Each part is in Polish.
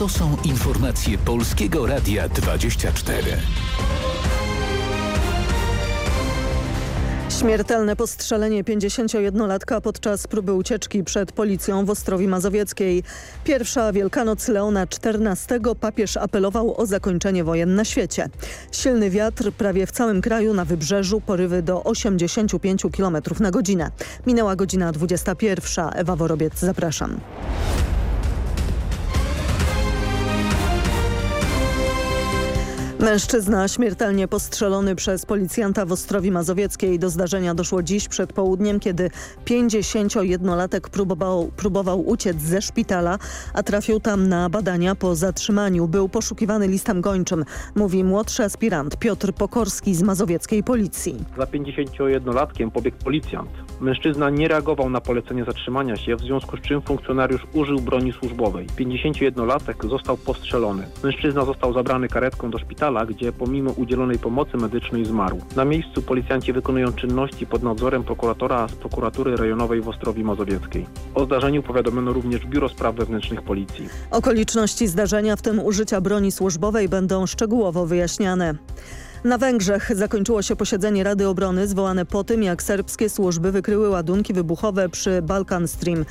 To są informacje Polskiego Radia 24. Śmiertelne postrzelenie 51-latka podczas próby ucieczki przed policją w Ostrowi Mazowieckiej. Pierwsza Wielkanoc Leona XIV papież apelował o zakończenie wojen na świecie. Silny wiatr prawie w całym kraju na wybrzeżu, porywy do 85 km na godzinę. Minęła godzina 21. Ewa Worobiec, zapraszam. Mężczyzna śmiertelnie postrzelony przez policjanta w Ostrowi Mazowieckiej. Do zdarzenia doszło dziś przed południem, kiedy 51-latek próbował, próbował uciec ze szpitala, a trafił tam na badania po zatrzymaniu. Był poszukiwany listem gończym, mówi młodszy aspirant Piotr Pokorski z mazowieckiej policji. Za 51-latkiem pobiegł policjant. Mężczyzna nie reagował na polecenie zatrzymania się, w związku z czym funkcjonariusz użył broni służbowej. 51-latek został postrzelony. Mężczyzna został zabrany karetką do szpitala, gdzie pomimo udzielonej pomocy medycznej zmarł. Na miejscu policjanci wykonują czynności pod nadzorem prokuratora z prokuratury rejonowej w Ostrowi Mazowieckiej. O zdarzeniu powiadomiono również Biuro Spraw Wewnętrznych Policji. Okoliczności zdarzenia, w tym użycia broni służbowej będą szczegółowo wyjaśniane. Na Węgrzech zakończyło się posiedzenie Rady Obrony zwołane po tym, jak serbskie służby wykryły ładunki wybuchowe przy Balkan Stream.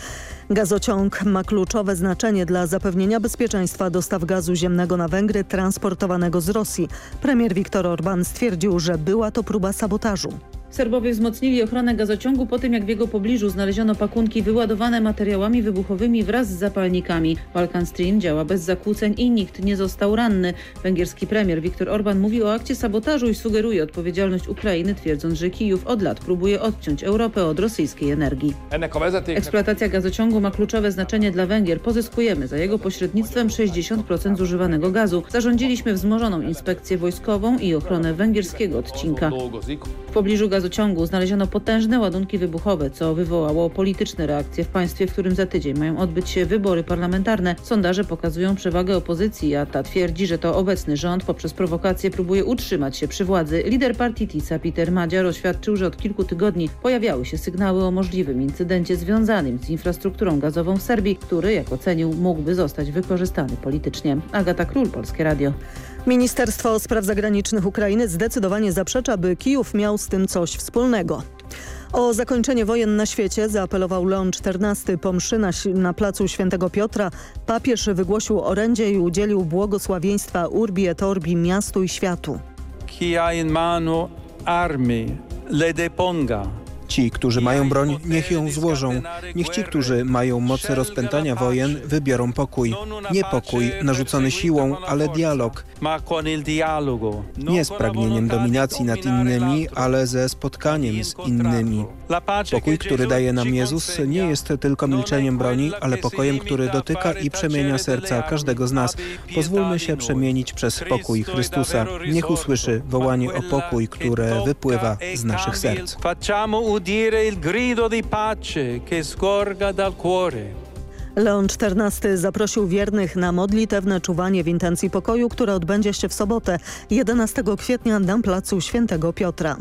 Gazociąg ma kluczowe znaczenie dla zapewnienia bezpieczeństwa dostaw gazu ziemnego na Węgry transportowanego z Rosji. Premier Viktor Orban stwierdził, że była to próba sabotażu. Serbowie wzmocnili ochronę gazociągu po tym, jak w jego pobliżu znaleziono pakunki wyładowane materiałami wybuchowymi wraz z zapalnikami. Balkan Stream działa bez zakłóceń i nikt nie został ranny. Węgierski premier Viktor Orban mówi o akcie sabotażu i sugeruje odpowiedzialność Ukrainy, twierdząc, że Kijów od lat próbuje odciąć Europę od rosyjskiej energii. Eksploatacja gazociągu ma kluczowe znaczenie dla Węgier. Pozyskujemy za jego pośrednictwem 60% zużywanego gazu. Zarządziliśmy wzmożoną inspekcję wojskową i ochronę węgierskiego odcinka. W pobliżu gazociągu znaleziono potężne ładunki wybuchowe, co wywołało polityczne reakcje w państwie, w którym za tydzień mają odbyć się wybory parlamentarne. Sondaże pokazują przewagę opozycji, a ta twierdzi, że to obecny rząd poprzez prowokacje próbuje utrzymać się przy władzy. Lider partii TISA Peter Madziar oświadczył, że od kilku tygodni pojawiały się sygnały o możliwym incydencie związanym z infrastrukturą gazową w Serbii, który, jak ocenił, mógłby zostać wykorzystany politycznie. Agata Król, Polskie Radio. Ministerstwo Spraw Zagranicznych Ukrainy zdecydowanie zaprzecza, by Kijów miał z tym coś wspólnego. O zakończenie wojen na świecie zaapelował Leon XIV po mszy na, na placu Świętego Piotra. Papież wygłosił orędzie i udzielił błogosławieństwa Urbi et Orbi miastu i światu. Ha in mano armi le deponga. Ci, którzy mają broń, niech ją złożą. Niech ci, którzy mają moce rozpętania wojen, wybiorą pokój. Nie pokój narzucony siłą, ale dialog. Nie z pragnieniem dominacji nad innymi, ale ze spotkaniem z innymi. Pokój, który daje nam Jezus, nie jest tylko milczeniem broni, ale pokojem, który dotyka i przemienia serca każdego z nas. Pozwólmy się przemienić przez pokój Chrystusa. Niech usłyszy wołanie o pokój, które wypływa z naszych serc udire il grido di pace che scorga dal cuore. Leon XIV zaprosił wiernych na modlitewne czuwanie w intencji pokoju, które odbędzie się w sobotę 11 kwietnia na placu Świętego Piotra.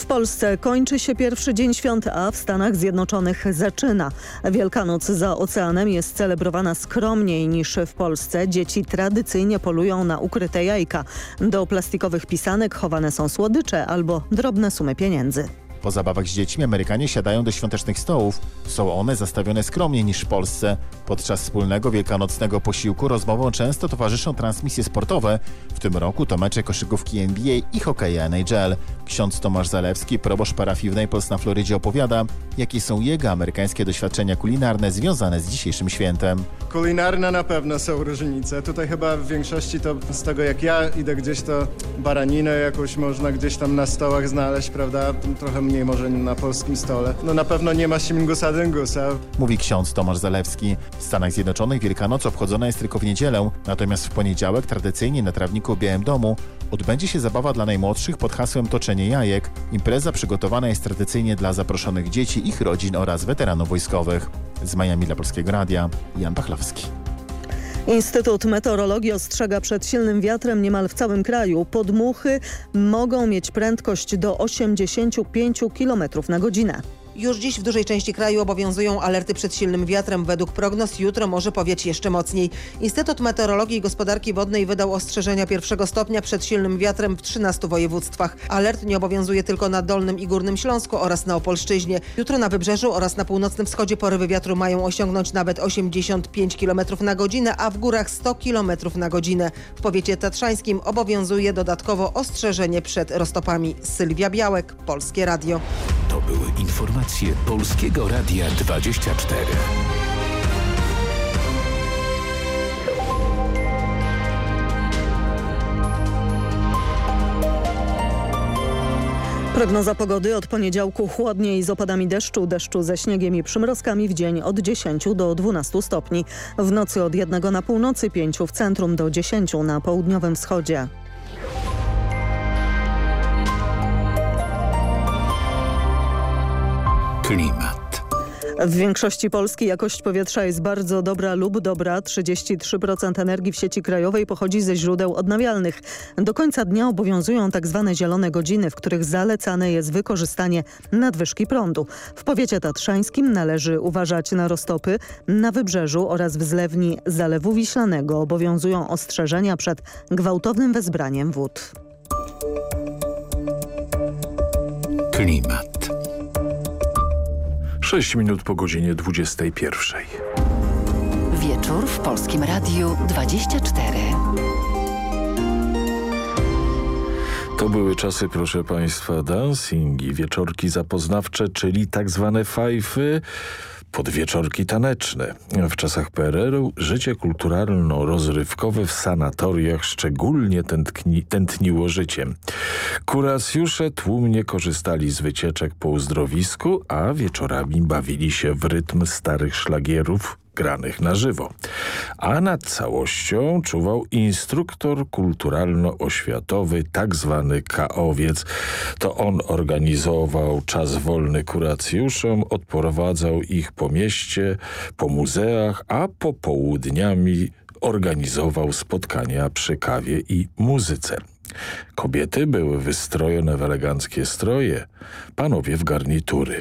W Polsce kończy się pierwszy dzień świąt, a w Stanach Zjednoczonych zaczyna. Wielkanoc za oceanem jest celebrowana skromniej niż w Polsce. Dzieci tradycyjnie polują na ukryte jajka. Do plastikowych pisanek chowane są słodycze albo drobne sumy pieniędzy. Po zabawach z dziećmi Amerykanie siadają do świątecznych stołów. Są one zastawione skromniej niż w Polsce. Podczas wspólnego wielkanocnego posiłku rozmowom często towarzyszą transmisje sportowe. W tym roku to mecze koszykówki NBA i hokeja NHL. Ksiądz Tomasz Zalewski, proboszcz parafii w Naples na Florydzie opowiada, jakie są jego amerykańskie doświadczenia kulinarne związane z dzisiejszym świętem. Kulinarne na pewno są różnice. Tutaj chyba w większości to z tego jak ja idę gdzieś to baraninę jakąś można gdzieś tam na stołach znaleźć, prawda? Trochę mniej może na polskim stole. No na pewno nie ma simgusa dyngusa. Mówi ksiądz Tomasz Zalewski. W Stanach Zjednoczonych Wielkanoc obchodzona jest tylko w niedzielę, natomiast w poniedziałek tradycyjnie na trawniku w Białym Domu odbędzie się zabawa dla najmłodszych pod hasłem Toczenie Jajek. Impreza przygotowana jest tradycyjnie dla zaproszonych dzieci, ich rodzin oraz weteranów wojskowych. Z Miami dla Polskiego Radia, Jan Pachlowski. Instytut Meteorologii ostrzega przed silnym wiatrem niemal w całym kraju. Podmuchy mogą mieć prędkość do 85 km na godzinę. Już dziś w dużej części kraju obowiązują alerty przed silnym wiatrem. Według prognoz jutro może powieć jeszcze mocniej. Instytut Meteorologii i Gospodarki Wodnej wydał ostrzeżenia pierwszego stopnia przed silnym wiatrem w 13 województwach. Alert nie obowiązuje tylko na Dolnym i Górnym Śląsku oraz na Opolszczyźnie. Jutro na Wybrzeżu oraz na północnym wschodzie porywy wiatru mają osiągnąć nawet 85 km na godzinę, a w górach 100 km na godzinę. W powiecie tatrzańskim obowiązuje dodatkowo ostrzeżenie przed roztopami. Sylwia Białek, Polskie Radio. To były informacje Polskiego Radia 24. Prognoza pogody od poniedziałku chłodniej z opadami deszczu, deszczu ze śniegiem i przymrozkami w dzień od 10 do 12 stopni. W nocy od 1 na północy, 5 w centrum do 10 na południowym wschodzie. Klimat. W większości Polski jakość powietrza jest bardzo dobra lub dobra. 33% energii w sieci krajowej pochodzi ze źródeł odnawialnych. Do końca dnia obowiązują tzw. Tak zielone godziny, w których zalecane jest wykorzystanie nadwyżki prądu. W powiecie tatrzańskim należy uważać na roztopy. Na wybrzeżu oraz w zlewni Zalewu Wiślanego obowiązują ostrzeżenia przed gwałtownym wezbraniem wód. Klimat. 6 minut po godzinie 21. Wieczór w Polskim Radiu 24. To były czasy, proszę Państwa, dancingi, wieczorki zapoznawcze, czyli tak zwane fajfy, podwieczorki taneczne. W czasach PRL-u życie kulturalno-rozrywkowe w sanatoriach szczególnie tętni, tętniło życiem. Kuracjusze tłumnie korzystali z wycieczek po uzdrowisku, a wieczorami bawili się w rytm starych szlagierów granych na żywo. A nad całością czuwał instruktor kulturalno-oświatowy, tak zwany kaowiec. To on organizował czas wolny kuracjuszom, odprowadzał ich po mieście, po muzeach, a popołudniami organizował spotkania przy kawie i muzyce. Kobiety były wystrojone w eleganckie stroje, panowie w garnitury.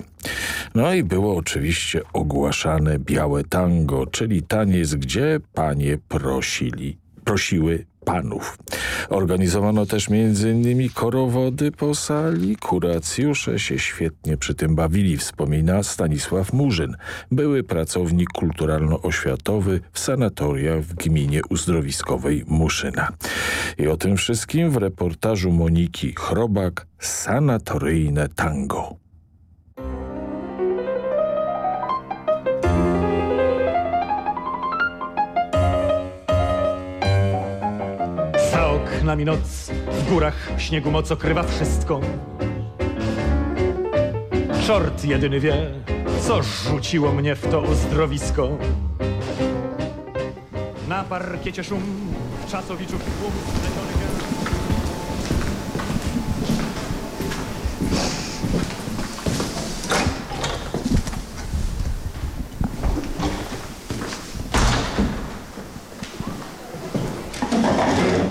No i było oczywiście ogłaszane białe tango, czyli taniec, gdzie panie prosili, prosiły panów. Organizowano też m.in. korowody po sali. Kuracjusze się świetnie przy tym bawili, wspomina Stanisław Murzyn, były pracownik kulturalno-oświatowy w sanatoriach w gminie uzdrowiskowej Muszyna. I o tym wszystkim w reportażu Moniki Chrobak Sanatoryjne Tango. Oknami noc, w górach śniegu moc okrywa wszystko. Czort jedyny wie, co rzuciło mnie w to uzdrowisko. Na parkiecie szum, w czasowiczów tłum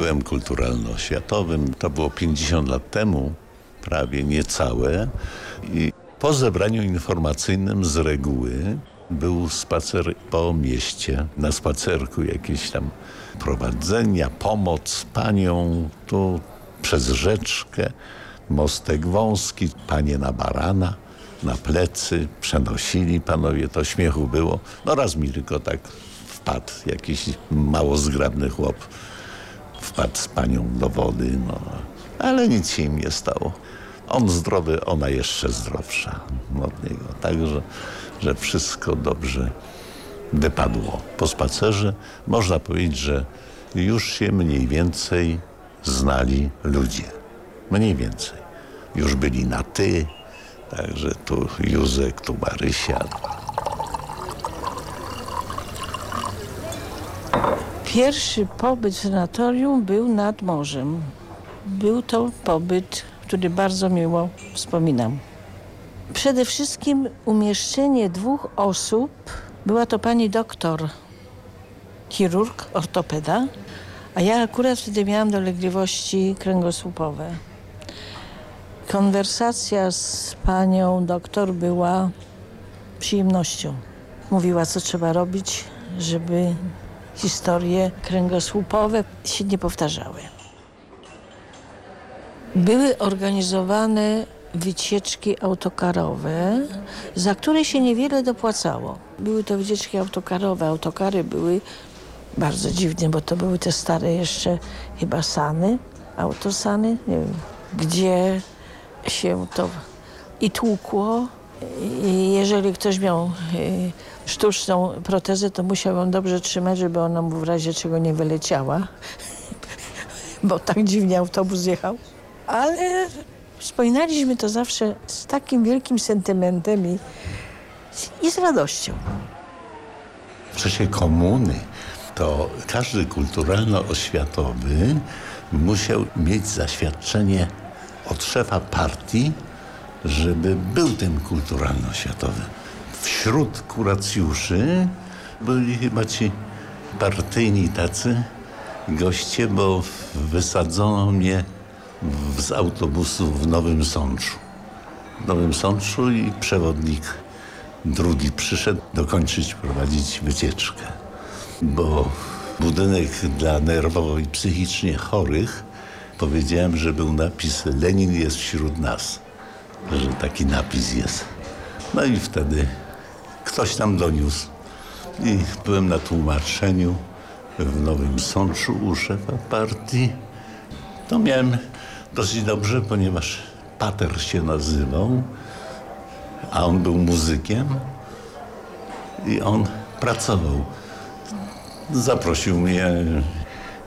byłem kulturalno-światowym. To było 50 lat temu, prawie niecałe. I po zebraniu informacyjnym z reguły był spacer po mieście. Na spacerku jakieś tam prowadzenia, pomoc panią tu przez rzeczkę, mostek wąski, panie na barana, na plecy, przenosili panowie, to śmiechu było. No raz mi tylko tak wpadł jakiś mało zgrabny chłop wpadł z panią do wody, no. Ale nic się im nie stało. On zdrowy, ona jeszcze zdrowsza od niego. Także, że wszystko dobrze wypadło. Po spacerze można powiedzieć, że już się mniej więcej znali ludzie. Mniej więcej. Już byli na ty, także tu Józek, tu Marysia. Pierwszy pobyt w sanatorium był nad morzem. Był to pobyt, który bardzo miło wspominam. Przede wszystkim umieszczenie dwóch osób. Była to pani doktor, chirurg, ortopeda, a ja akurat wtedy miałam dolegliwości kręgosłupowe. Konwersacja z panią doktor była przyjemnością. Mówiła, co trzeba robić, żeby historie kręgosłupowe się nie powtarzały. Były organizowane wycieczki autokarowe, za które się niewiele dopłacało. Były to wycieczki autokarowe. Autokary były bardzo dziwne, bo to były te stare jeszcze chyba sany, autosany, nie wiem, gdzie się to i tłukło. I jeżeli ktoś miał y, sztuczną protezę, to musiał ją dobrze trzymać, żeby ona mu w razie czego nie wyleciała, bo tak dziwnie autobus jechał. Ale wspominaliśmy to zawsze z takim wielkim sentymentem i, i z radością. W czasie komuny to każdy kulturalno-oświatowy musiał mieć zaświadczenie od szefa partii, żeby był tym kulturalno-oświatowym. Wśród kuracjuszy byli chyba ci partyjni tacy goście, bo wysadzono mnie z autobusu w Nowym Sączu. W Nowym Sączu i przewodnik drugi przyszedł dokończyć, prowadzić wycieczkę. Bo budynek dla nerwowo i psychicznie chorych powiedziałem, że był napis Lenin jest wśród nas. Że taki napis jest. No i wtedy ktoś tam doniósł. I byłem na tłumaczeniu w Nowym Sączu u szefa partii. To miałem dosyć dobrze, ponieważ Pater się nazywał, a on był muzykiem i on pracował. Zaprosił mnie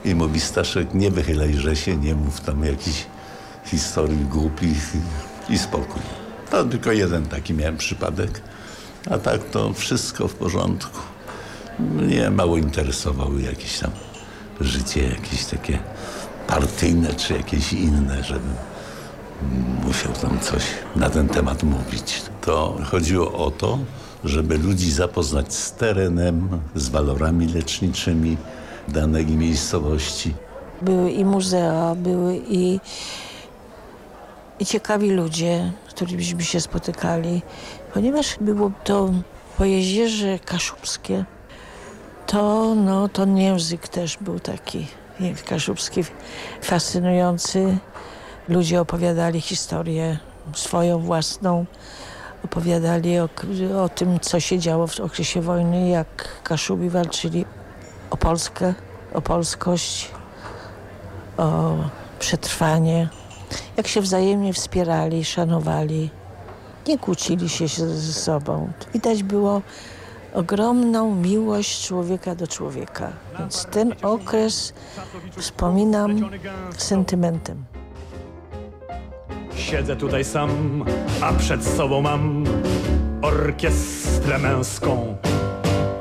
i mówi, Staszek, nie wychylaj że się, nie mów tam jakichś historii głupich i spokój. To tylko jeden taki miałem przypadek, a tak to wszystko w porządku. Mnie mało interesowały jakieś tam życie, jakieś takie partyjne czy jakieś inne, żebym musiał tam coś na ten temat mówić. To chodziło o to, żeby ludzi zapoznać z terenem, z walorami leczniczymi danej miejscowości. Były i muzea, były i, i ciekawi ludzie, z którymi się spotykali. Ponieważ było to pojezierze kaszubskie, to no, ten język też był taki kaszubski fascynujący. Ludzie opowiadali historię swoją własną, opowiadali o, o tym, co się działo w okresie wojny, jak Kaszubi walczyli o Polskę, o polskość, o przetrwanie, jak się wzajemnie wspierali, szanowali, nie kłócili się ze sobą. Widać było ogromną miłość człowieka do człowieka. Więc ten okres wspominam sentymentem. Siedzę tutaj sam, a przed sobą mam orkiestrę męską.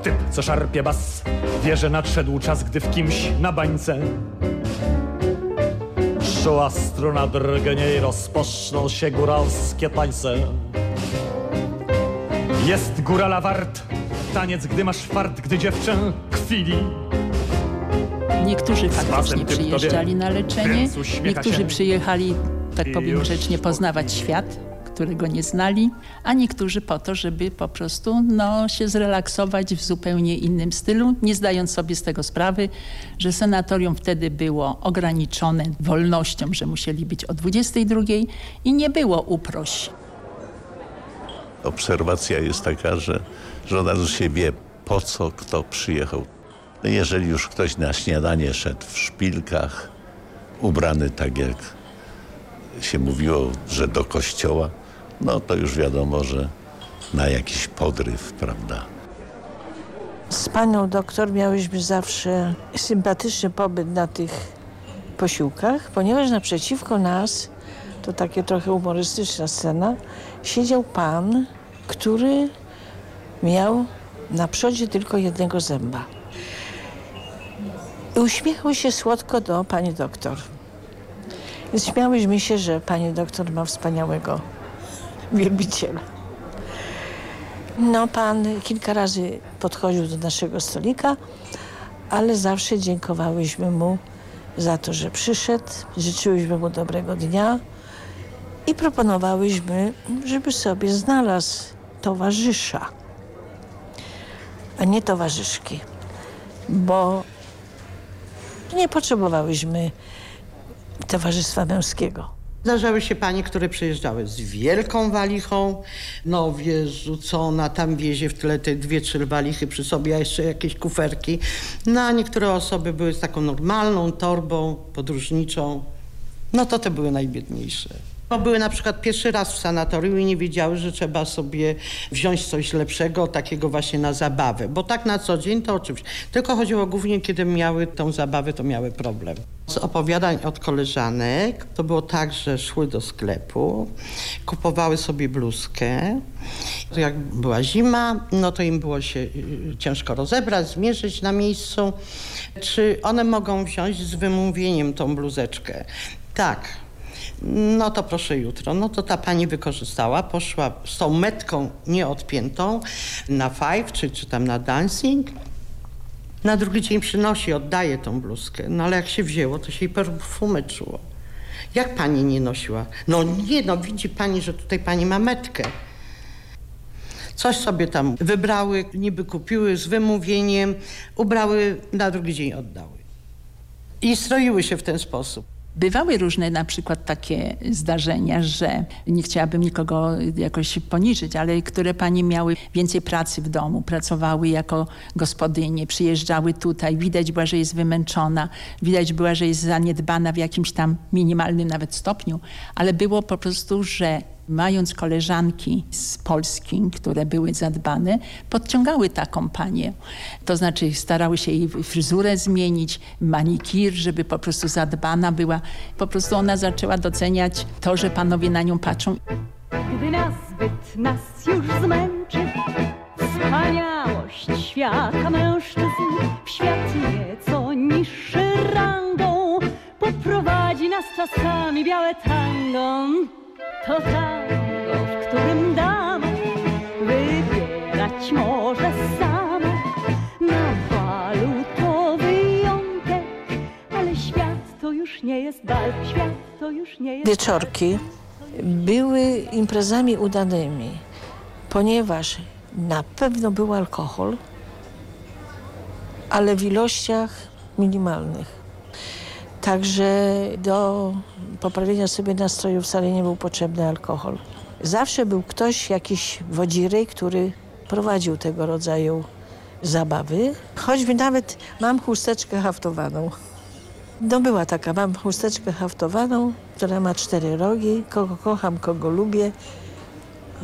Typ, co szarpie bas, wie, że nadszedł czas, gdy w kimś na bańce Szła struna drgnie i rozpoczną się góralskie tańce. Jest górala wart, taniec, gdy masz fart, gdy dziewczę kwili. Niektórzy faktycznie przyjeżdżali na leczenie, niektórzy przyjechali, tak powiem grzecznie, poznawać świat, którego nie znali, a niektórzy po to, żeby po prostu no, się zrelaksować w zupełnie innym stylu, nie zdając sobie z tego sprawy, że senatorium wtedy było ograniczone wolnością, że musieli być o 22 i nie było uproś. Obserwacja jest taka, że, że od razu się wie, po co kto przyjechał. Jeżeli już ktoś na śniadanie szedł w szpilkach, ubrany tak jak się mówiło, że do kościoła, no to już wiadomo, że na jakiś podryw, prawda. Z panią doktor miałyśmy zawsze sympatyczny pobyt na tych posiłkach, ponieważ naprzeciwko nas, to takie trochę humorystyczna scena, siedział pan, który miał na przodzie tylko jednego zęba. I uśmiechał się słodko do pani doktor. Więc śmiałyśmy się, że pani doktor ma wspaniałego wielbiciela. No, pan kilka razy podchodził do naszego stolika, ale zawsze dziękowałyśmy mu za to, że przyszedł, życzyłyśmy mu dobrego dnia I proponowałyśmy, żeby sobie znalazł towarzysza, a nie towarzyszki, bo nie potrzebowałyśmy towarzystwa męskiego. Zdarzały się panie, które przyjeżdżały z wielką walichą. No Jezu, co ona tam wiezie w tyle te dwie, trzy walichy przy sobie, a jeszcze jakieś kuferki. No a niektóre osoby były z taką normalną torbą podróżniczą. No to te były najbiedniejsze. Bo były na przykład pierwszy raz w sanatorium i nie wiedziały, że trzeba sobie wziąć coś lepszego, takiego właśnie na zabawę. Bo tak na co dzień to oczywiście. Tylko chodziło głównie, kiedy miały tą zabawę, to miały problem. Z opowiadań od koleżanek to było tak, że szły do sklepu, kupowały sobie bluzkę. Jak była zima, no to im było się y, ciężko rozebrać, zmierzyć na miejscu. Czy one mogą wziąć z wymówieniem tą bluzeczkę? Tak, no to proszę jutro. No to ta pani wykorzystała, poszła z tą metką nieodpiętą na five, czy, czy tam na dancing. Na drugi dzień przynosi, oddaje tą bluzkę. No ale jak się wzięło, to się jej perfumy czuło. Jak pani nie nosiła? No nie, no widzi pani, że tutaj pani ma metkę. Coś sobie tam wybrały, niby kupiły z wymówieniem, ubrały, na drugi dzień oddały. I stroiły się w ten sposób. Bywały różne na przykład takie zdarzenia, że nie chciałabym nikogo jakoś poniżyć, ale które panie miały więcej pracy w domu, pracowały jako gospodynie, przyjeżdżały tutaj, widać była, że jest wymęczona, widać była, że jest zaniedbana w jakimś tam minimalnym nawet stopniu, ale było po prostu, że mając koleżanki z Polski, które były zadbane, podciągały taką panię. To znaczy starały się jej fryzurę zmienić, manikir, żeby po prostu zadbana była. Po prostu ona zaczęła doceniać to, że panowie na nią patrzą. Gdy nas zbyt nas już zmęczy wspaniałość świata mężczyzn w świat nieco niższy rangą poprowadzi nas czasami białe tango to tango, w którym dama wybierać może sama. Na balu to wyjątek, ale świat to już nie jest bal, świat to już nie jest Wieczorki były imprezami udanymi, ponieważ na pewno był alkohol, ale w ilościach minimalnych. Także do poprawienia sobie nastroju wcale nie był potrzebny alkohol. Zawsze był ktoś, jakiś wodzirej, który prowadził tego rodzaju zabawy. Choćby nawet mam chusteczkę haftowaną. No była taka, mam chusteczkę haftowaną, która ma cztery rogi, kogo kocham, kogo lubię.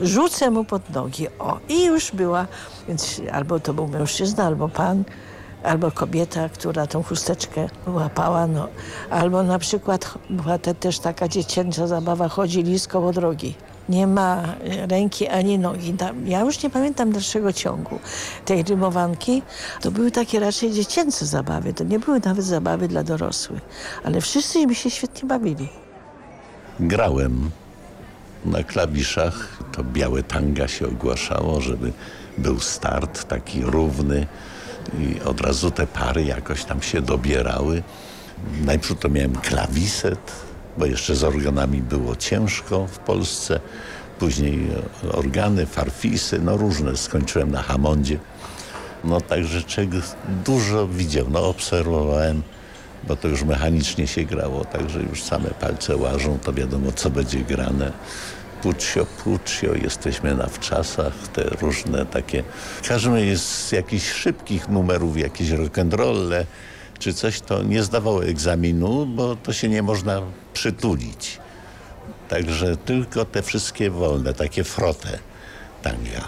Rzucę mu pod nogi, o i już była, więc albo to był mężczyzna, albo pan, albo kobieta, która tą chusteczkę łapała, no. albo na przykład była te, też taka dziecięca zabawa, chodzi lis koło drogi. Nie ma ręki ani nogi. Ja już nie pamiętam dalszego ciągu tej rymowanki. To były takie raczej dziecięce zabawy. To nie były nawet zabawy dla dorosłych. Ale wszyscy mi się świetnie bawili. Grałem na klawiszach. To białe tanga się ogłaszało, żeby był start taki równy i od razu te pary jakoś tam się dobierały. Najpierw to miałem klawiset, bo jeszcze z organami było ciężko w Polsce. Później organy, farfisy, no różne. Skończyłem na Hamondzie. No także czegoś dużo widział, no obserwowałem, bo to już mechanicznie się grało, także już same palce łażą, to wiadomo co będzie grane. Puccio, Puccio, jesteśmy na wczasach, te różne takie. Każdy jest z jakichś szybkich numerów, jakieś rock'n'rolle czy coś, to nie zdawało egzaminu, bo to się nie można przytulić. Także tylko te wszystkie wolne, takie frotę tanga.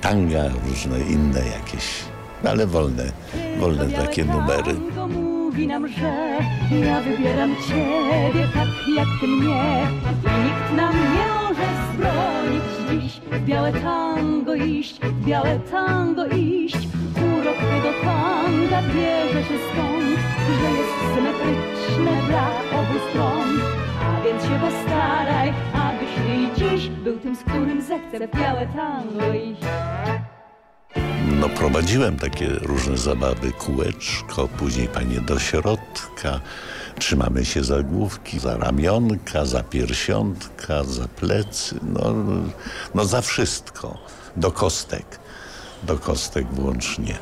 Tanga, różne inne jakieś, ale wolne, wolne takie numery mówi nam, że ja wybieram ciebie tak jak ty mnie i nikt nam nie może zbronić dziś w białe tango iść, w białe tango iść. Urok tego tanga bierze się stąd, że jest symetryczne dla obu stron. A więc się postaraj, abyś ty dziś był tym, z którym zechce w białe tango iść. No Prowadziłem takie różne zabawy, kółeczko, później panie do środka, trzymamy się za główki, za ramionka, za piersiątka, za plecy, no, no za wszystko, do kostek, do kostek włącznie.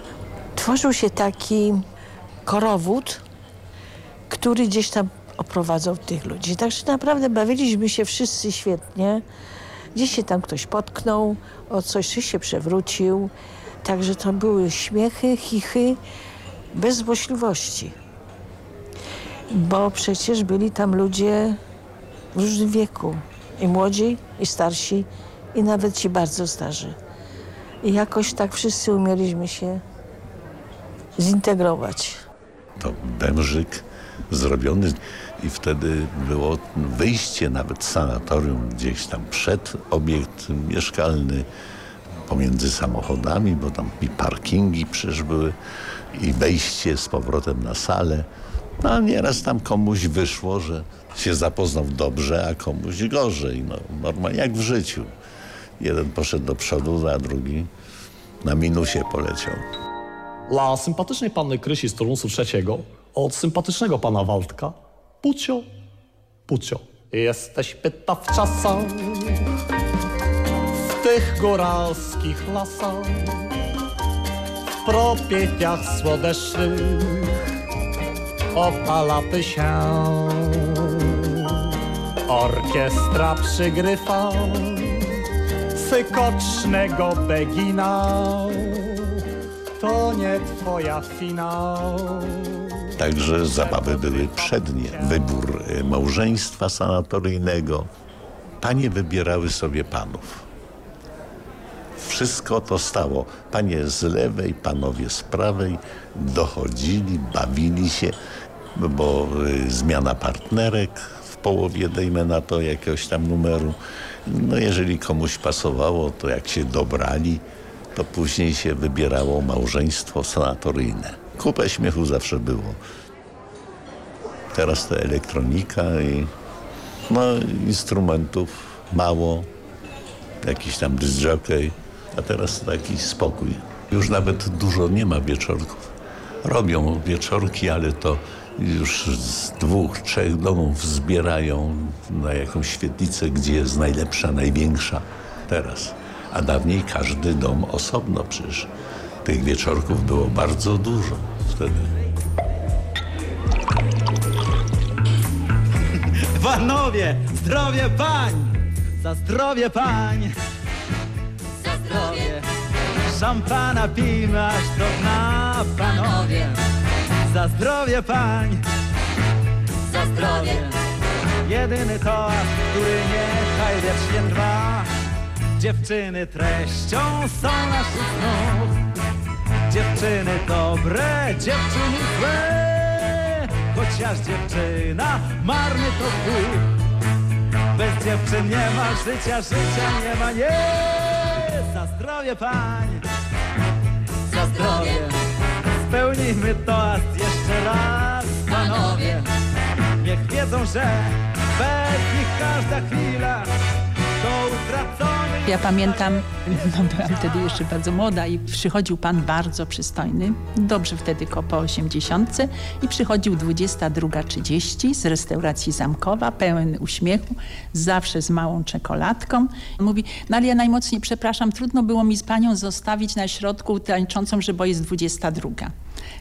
Tworzył się taki korowód, który gdzieś tam oprowadzał tych ludzi. Także naprawdę bawiliśmy się wszyscy świetnie. Gdzieś się tam ktoś potknął, o coś, się przewrócił. Także to były śmiechy, chichy, bez złośliwości. Bo przecież byli tam ludzie w różnym wieku. I młodzi, i starsi, i nawet ci bardzo starzy. I jakoś tak wszyscy umieliśmy się zintegrować. To Bemżyk zrobiony i wtedy było wyjście nawet sanatorium gdzieś tam przed obiekt mieszkalny pomiędzy samochodami, bo tam i parkingi przecież były i wejście z powrotem na salę. No nieraz tam komuś wyszło, że się zapoznał dobrze, a komuś gorzej. No, normalnie jak w życiu. Jeden poszedł do przodu, a drugi na minusie poleciał. Dla sympatycznej panny Krysi z turnusu trzeciego od sympatycznego pana Waldka Pucio, Pucio. Jesteś pyta w czasach, w tych góralskich lasach, w propiepiach słodecznych opala ty się. Orkiestra przygrywa sykocznego begina, to nie twoja finał. Także zabawy były przednie. Wybór e, małżeństwa sanatoryjnego. Panie wybierały sobie panów. Wszystko to stało. Panie z lewej, panowie z prawej dochodzili, bawili się, bo y, zmiana partnerek w połowie, dejmy na to, jakiegoś tam numeru. No jeżeli komuś pasowało, to jak się dobrali, to później się wybierało małżeństwo sanatoryjne. Kupę śmiechu zawsze było. Teraz to elektronika i no, instrumentów mało, jakiś tam disjockey, a teraz taki spokój. Już nawet dużo nie ma wieczorków. Robią wieczorki, ale to już z dwóch, trzech domów zbierają na jakąś świetlicę, gdzie jest najlepsza, największa teraz. A dawniej każdy dom osobno przecież. Tych wieczorków było bardzo dużo wtedy. Panowie, zdrowie pań! Za zdrowie pań! Za zdrowie! Szampana pijmy aż do dna, panowie! Za zdrowie pań! Za zdrowie! Jedyny toast, który niechaj wiecznie trwa. Dziewczyny treścią są naszych snów. Dziewczyny dobre, dziewczyny złe Chociaż dziewczyna marny to twój Bez dziewczyn nie ma życia, życia nie ma, nie Za zdrowie pań Za zdrowie Spełnijmy toast jeszcze raz, panowie Niech wiedzą, że bez nich każda chwila To utracona ja pamiętam, no byłam wtedy jeszcze bardzo młoda i przychodził pan bardzo przystojny, dobrze wtedy po 80 i przychodził 22.30 z restauracji Zamkowa, pełen uśmiechu, zawsze z małą czekoladką. Mówi, no ale ja najmocniej przepraszam, trudno było mi z panią zostawić na środku tańczącą, że bo jest 22.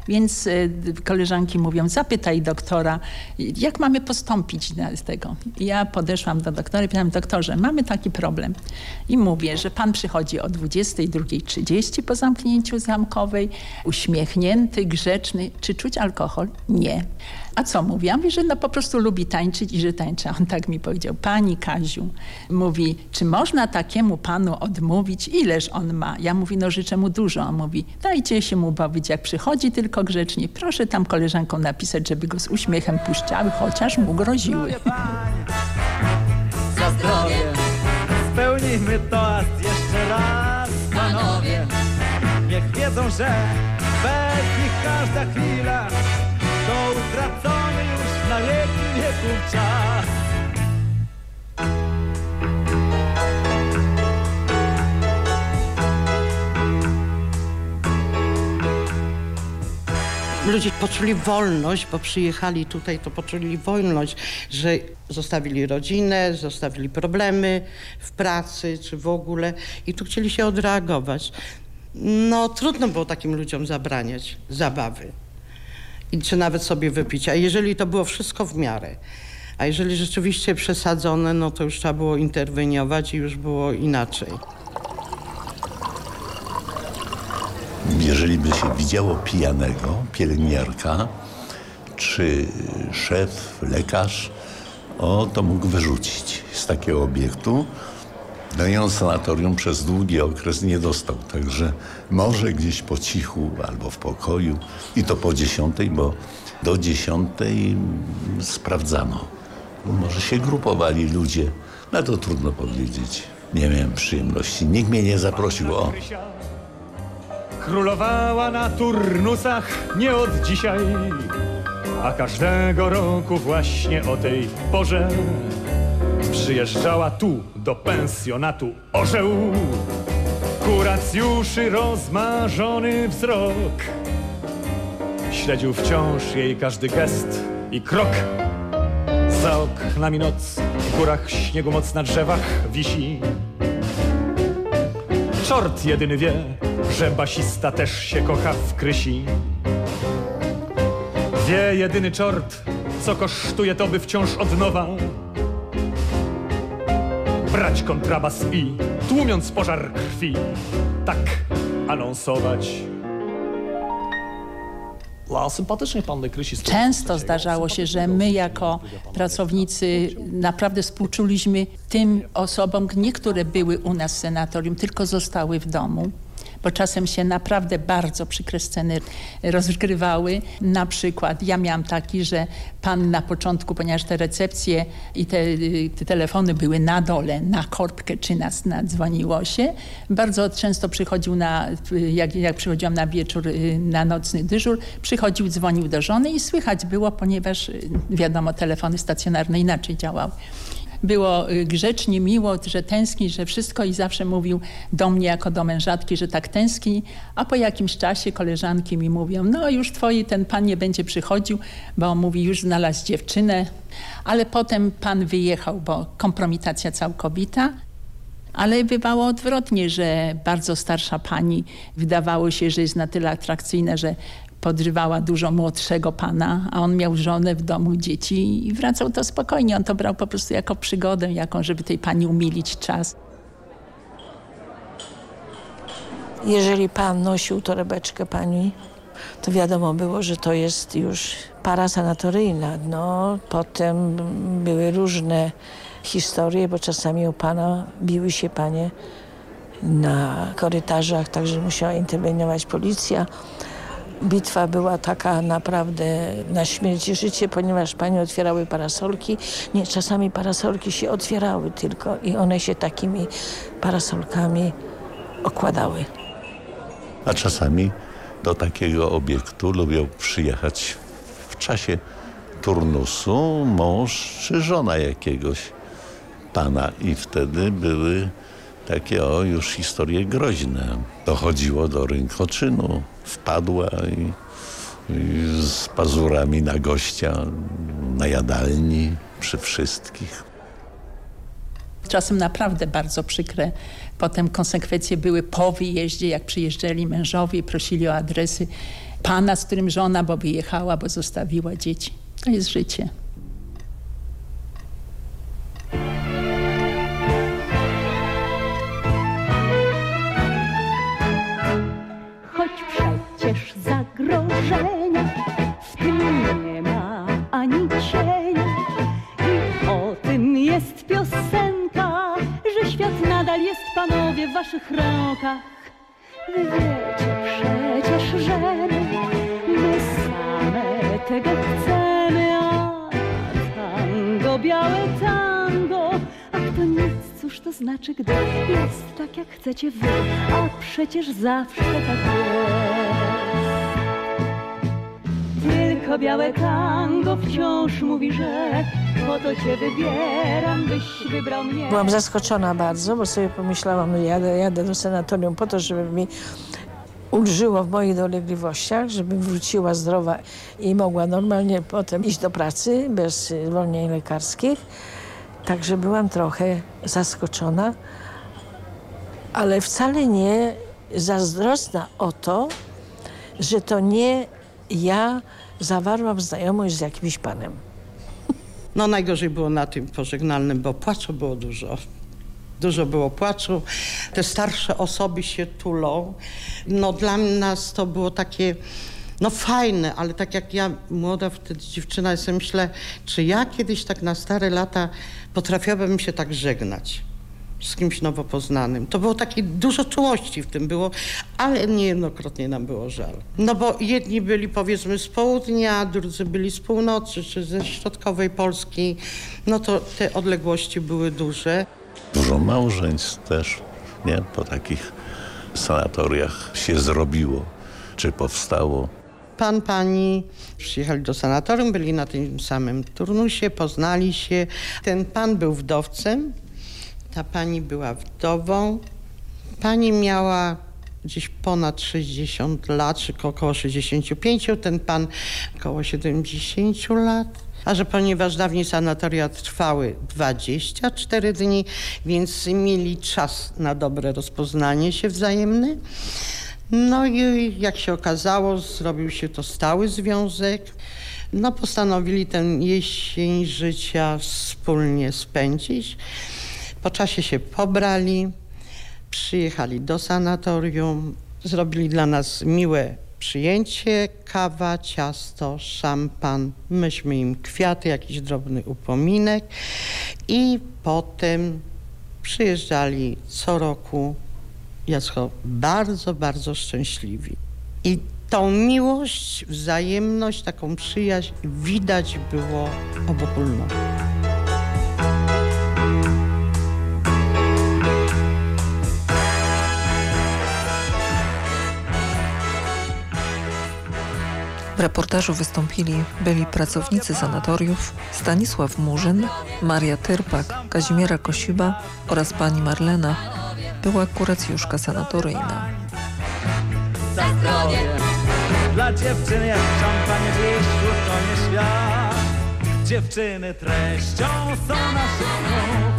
Więc y, koleżanki mówią, zapytaj doktora, jak mamy postąpić z tego. Ja podeszłam do doktora i powiedziałam, doktorze, mamy taki problem. I mówię, że pan przychodzi o 22.30 po zamknięciu zamkowej, uśmiechnięty, grzeczny. Czy czuć alkohol? Nie. A co mówi? Ja mówię, że no po prostu lubi tańczyć i że tańczy. On tak mi powiedział, pani Kaziu, mówi, czy można takiemu panu odmówić? Ileż on ma? Ja mówię, no życzę mu dużo. On mówi, dajcie się mu bawić, jak przychodzi tylko grzecznie. Proszę tam koleżankom napisać, żeby go z uśmiechem puszczały, chociaż mu groziły. Za zdrowie! Spełnijmy toast jeszcze raz, panowie! Niech wiedzą, że bez nich każda chwila to utracony już na wieki wieków czas. Ludzie poczuli wolność, bo przyjechali tutaj, to poczuli wolność, że zostawili rodzinę, zostawili problemy w pracy czy w ogóle i tu chcieli się odreagować. No trudno było takim ludziom zabraniać zabawy i czy nawet sobie wypić. A jeżeli to było wszystko w miarę, a jeżeli rzeczywiście przesadzone, no to już trzeba było interweniować i już było inaczej. Jeżeli by się widziało pijanego, pielęgniarka czy szef, lekarz, o, to mógł wyrzucić z takiego obiektu. No i on sanatorium przez długi okres nie dostał, także może gdzieś po cichu albo w pokoju i to po dziesiątej, bo do dziesiątej sprawdzano. Może się grupowali ludzie, no to trudno powiedzieć. Nie miałem przyjemności, nikt mnie nie zaprosił, o. Królowała na turnusach nie od dzisiaj, a każdego roku właśnie o tej porze przyjeżdżała tu do pensjonatu orzeł. Kuracjuszy rozmarzony wzrok śledził wciąż jej każdy gest i krok. Za oknami noc, w górach śniegu moc na drzewach wisi. Czort jedyny wie, że basista też się kocha w krysi. Wie jedyny czort, co kosztuje to, by wciąż od nowa brać kontrabas i, tłumiąc pożar krwi, tak anonsować. Często zdarzało się, że my jako pracownicy naprawdę współczuliśmy tym osobom, nie które były u nas w senatorium, tylko zostały w domu bo czasem się naprawdę bardzo przykre sceny rozgrywały. Na przykład ja miałam taki, że pan na początku, ponieważ te recepcje i te, te telefony były na dole, na korbkę czy nas nadzwoniło się, bardzo często przychodził na, jak, jak przychodziłam na wieczór, na nocny dyżur, przychodził, dzwonił do żony i słychać było, ponieważ wiadomo, telefony stacjonarne inaczej działały było y, grzecznie, miło, że tęskni, że wszystko i zawsze mówił do mnie jako do mężatki, że tak tęskni, a po jakimś czasie koleżanki mi mówią, no już twoi ten pan nie będzie przychodził, bo mówi, już znalazł dziewczynę, ale potem pan wyjechał, bo kompromitacja całkowita. Ale bywało odwrotnie, że bardzo starsza pani wydawało się, że jest na tyle atrakcyjna, że podrywała dużo młodszego pana, a on miał żonę w domu, dzieci i wracał to spokojnie. On to brał po prostu jako przygodę, jaką, żeby tej pani umilić czas. Jeżeli pan nosił torebeczkę pani, to wiadomo było, że to jest już para sanatoryjna. No, potem były różne historie, bo czasami u pana biły się panie na korytarzach, także musiała interweniować policja. Bitwa była taka naprawdę na śmierć i życie, ponieważ panie otwierały parasolki. Nie, czasami parasolki się otwierały tylko i one się takimi parasolkami okładały. A czasami do takiego obiektu lubią przyjechać w czasie turnusu mąż czy żona jakiegoś pana i wtedy były takie o już historie groźne. Dochodziło do rynkoczynu. Wpadła i, i z pazurami na gościa, na jadalni, przy wszystkich. Czasem naprawdę bardzo przykre. Potem konsekwencje były po wyjeździe, jak przyjeżdżali mężowie, prosili o adresy pana, z którym żona, bo wyjechała, bo zostawiła dzieci. To jest życie. Panowie w waszych rękach. Wy wiecie przecież, że my same tego chcemy, a tango, białe tango, a to nic, cóż to znaczy, gdy jest tak jak chcecie wy, a przecież zawsze tak jest. Tylko białe tango wciąż mówi, że po to cię wybieram, byś wybrał mnie. Byłam zaskoczona bardzo, bo sobie pomyślałam, że jadę, jadę do sanatorium po to, żeby mi ulżyło w moich dolegliwościach, żebym wróciła zdrowa i mogła normalnie potem iść do pracy bez zwolnień lekarskich. Także byłam trochę zaskoczona, ale wcale nie zazdrosna o to, że to nie ja zawarłam znajomość z jakimś panem. No najgorzej było na tym pożegnalnym, bo płaczu było dużo. Dużo było płaczu. Te starsze osoby się tulą. No dla nas to było takie no fajne, ale tak jak ja, młoda wtedy dziewczyna, sobie myślę, czy ja kiedyś tak na stare lata potrafiłabym się tak żegnać z kimś nowo poznanym. To było takie dużo czułości w tym było, ale niejednokrotnie nam było żal. No bo jedni byli powiedzmy z południa, drudzy byli z północy czy ze środkowej Polski. No to te odległości były duże. Dużo małżeństw też, nie? Po takich sanatoriach się zrobiło, czy powstało. Pan, pani przyjechali do sanatorium, byli na tym samym turnusie, poznali się. Ten pan był wdowcem, ta pani była wdową. Pani miała gdzieś ponad 60 lat, czy około 65, ten pan około 70 lat. A że ponieważ dawniej sanatoria trwały 24 dni, więc mieli czas na dobre rozpoznanie się wzajemne. No i jak się okazało, zrobił się to stały związek. No postanowili ten jesień życia wspólnie spędzić. Po czasie się pobrali, przyjechali do sanatorium, zrobili dla nas miłe przyjęcie, kawa, ciasto, szampan. Myśmy im kwiaty, jakiś drobny upominek i potem przyjeżdżali co roku jako bardzo, bardzo szczęśliwi. I tą miłość, wzajemność, taką przyjaźń widać było obopólną. Reportażu wystąpili byli pracownicy sanatoriów Stanisław Murzyn, Maria Tyrpak, Kazimiera Kosiba oraz pani Marlena, była kuracjuszka sanatoryjna. Za zdrowie dla dziewczyny jak szampanie dziś nie świat. Dziewczyny treścią są nasze snów.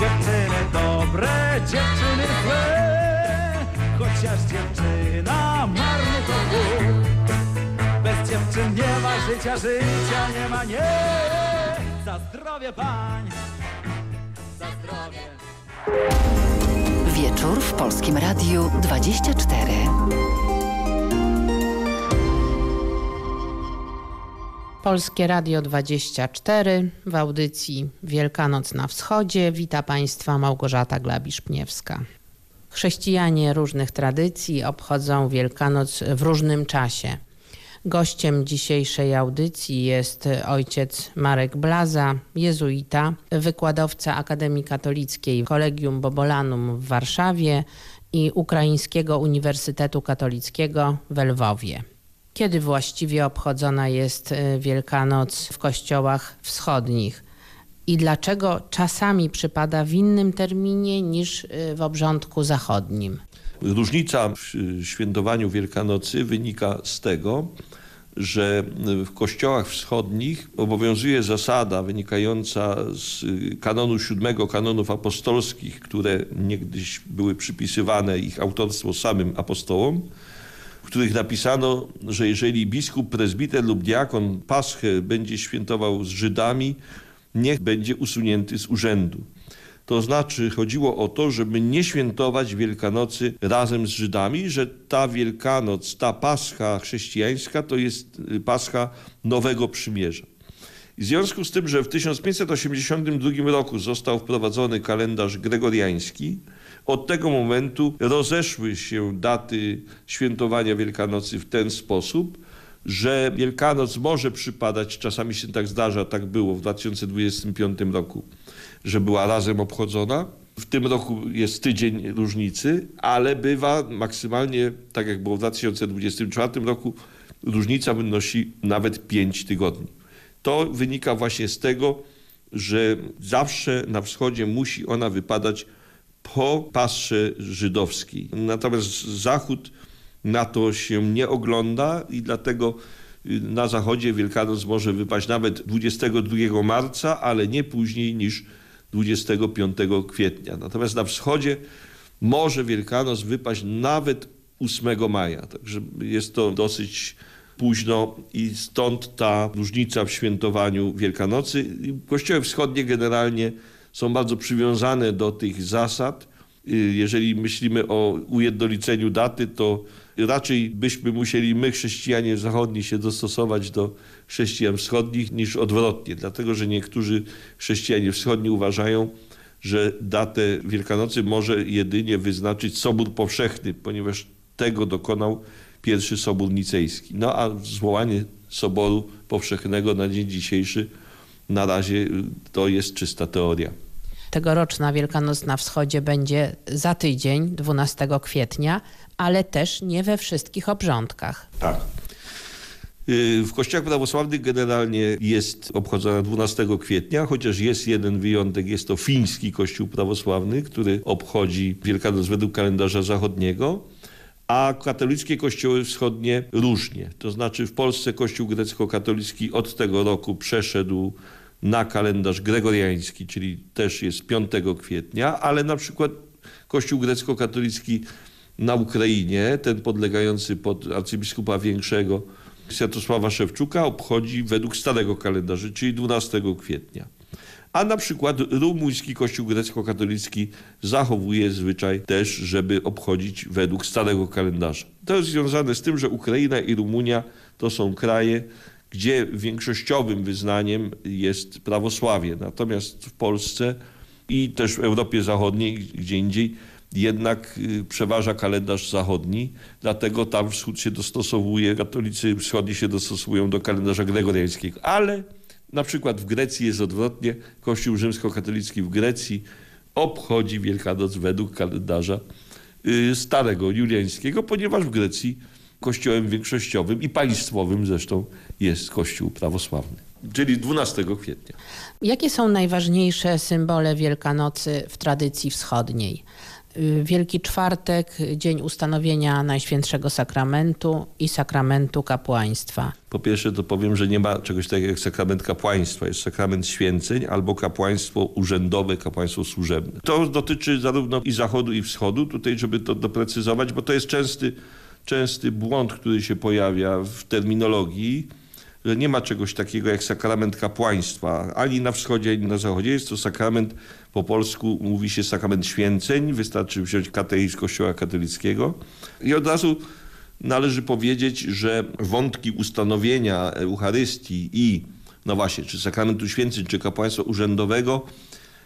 Dziewczyny dobre, dziewczyny złe. Chociaż dziewczyna to. Bez dziewczyn nie ma życia, życia nie ma, nie. Za zdrowie pań, za zdrowie. Wieczór w Polskim Radiu 24. Polskie Radio 24 w audycji Wielkanoc na Wschodzie. Wita Państwa Małgorzata Glabisz-Pniewska. Chrześcijanie różnych tradycji obchodzą Wielkanoc w różnym czasie. Gościem dzisiejszej audycji jest ojciec Marek Blaza, jezuita, wykładowca Akademii Katolickiej Kolegium Bobolanum w Warszawie i Ukraińskiego Uniwersytetu Katolickiego w Lwowie. Kiedy właściwie obchodzona jest y, Wielkanoc w kościołach wschodnich? I dlaczego czasami przypada w innym terminie niż y, w obrządku zachodnim? Różnica w świętowaniu Wielkanocy wynika z tego, że w kościołach wschodnich obowiązuje zasada wynikająca z kanonu siódmego, kanonów apostolskich, które niegdyś były przypisywane ich autorstwo samym apostołom, w których napisano, że jeżeli biskup, prezbiter lub diakon paschę będzie świętował z Żydami, niech będzie usunięty z urzędu. To znaczy chodziło o to, żeby nie świętować Wielkanocy razem z Żydami, że ta Wielkanoc, ta Pascha chrześcijańska to jest y, Pascha Nowego Przymierza. w związku z tym, że w 1582 roku został wprowadzony kalendarz gregoriański, od tego momentu rozeszły się daty świętowania Wielkanocy w ten sposób, że Wielkanoc może przypadać, czasami się tak zdarza, tak było w 2025 roku, że była razem obchodzona. W tym roku jest tydzień różnicy, ale bywa maksymalnie, tak jak było w 2024 roku, różnica wynosi nawet 5 tygodni. To wynika właśnie z tego, że zawsze na wschodzie musi ona wypadać po pasrze żydowskiej. Natomiast Zachód na to się nie ogląda i dlatego y, na zachodzie Wielkanoc może wypaść nawet 22 marca, ale nie później niż 25 kwietnia. Natomiast na wschodzie może Wielkanoc wypaść nawet 8 maja. Także jest to dosyć późno i stąd ta różnica w świętowaniu Wielkanocy. Kościoły wschodnie generalnie są bardzo przywiązane do tych zasad. Y, jeżeli myślimy o ujednoliceniu daty, to raczej byśmy musieli my, chrześcijanie zachodni, się dostosować do chrześcijan wschodnich niż odwrotnie, dlatego że niektórzy chrześcijanie wschodni uważają, że datę Wielkanocy może jedynie wyznaczyć Sobór Powszechny, ponieważ tego dokonał pierwszy Sobór Nicejski. No a zwołanie Soboru Powszechnego na dzień dzisiejszy na razie to jest czysta teoria. Tegoroczna Wielkanoc na Wschodzie będzie za tydzień, 12 kwietnia, ale też nie we wszystkich obrządkach. Tak. Y, w kościołach prawosławnych generalnie jest obchodzona 12 kwietnia, chociaż jest jeden wyjątek, jest to fiński kościół prawosławny, który obchodzi Wielkanoc według kalendarza zachodniego, a katolickie kościoły wschodnie różnie. To znaczy w Polsce kościół grecko-katolicki od tego roku przeszedł na kalendarz gregoriański, czyli też jest 5 kwietnia, ale na przykład kościół grecko-katolicki na Ukrainie, ten podlegający pod arcybiskupa większego Światosława Szewczuka obchodzi według starego kalendarza, czyli 12 kwietnia. A na przykład rumuński kościół grecko-katolicki zachowuje zwyczaj też, żeby obchodzić według starego kalendarza. To jest związane z tym, że Ukraina i Rumunia to są kraje, gdzie większościowym wyznaniem jest prawosławie. Natomiast w Polsce i też w Europie Zachodniej, gdzie indziej, jednak y, przeważa kalendarz zachodni, dlatego tam wschód się dostosowuje, katolicy wschodni się dostosowują do kalendarza gregoriańskiego. Ale na przykład w Grecji jest odwrotnie. Kościół rzymskokatolicki w Grecji obchodzi Wielkanoc według kalendarza y, starego, juliańskiego, ponieważ w Grecji kościołem większościowym i państwowym zresztą jest kościół prawosławny, czyli 12 kwietnia. Jakie są najważniejsze symbole Wielkanocy w tradycji wschodniej? Y, Wielki Czwartek, dzień ustanowienia Najświętszego Sakramentu i Sakramentu Kapłaństwa. Po pierwsze to powiem, że nie ma czegoś takiego jak sakrament kapłaństwa. Jest sakrament święceń albo kapłaństwo urzędowe, kapłaństwo służebne. To dotyczy zarówno i zachodu i wschodu. Tutaj, żeby to doprecyzować, bo to jest częsty, częsty błąd, który się pojawia w terminologii że nie ma czegoś takiego jak sakrament kapłaństwa. Ani na wschodzie, ani na zachodzie. Jest to sakrament, po polsku mówi się sakrament święceń. Wystarczy wziąć katechizm Kościoła katolickiego. I od razu należy powiedzieć, że wątki ustanowienia Eucharystii i, no właśnie, czy sakramentu święceń, czy kapłaństwa urzędowego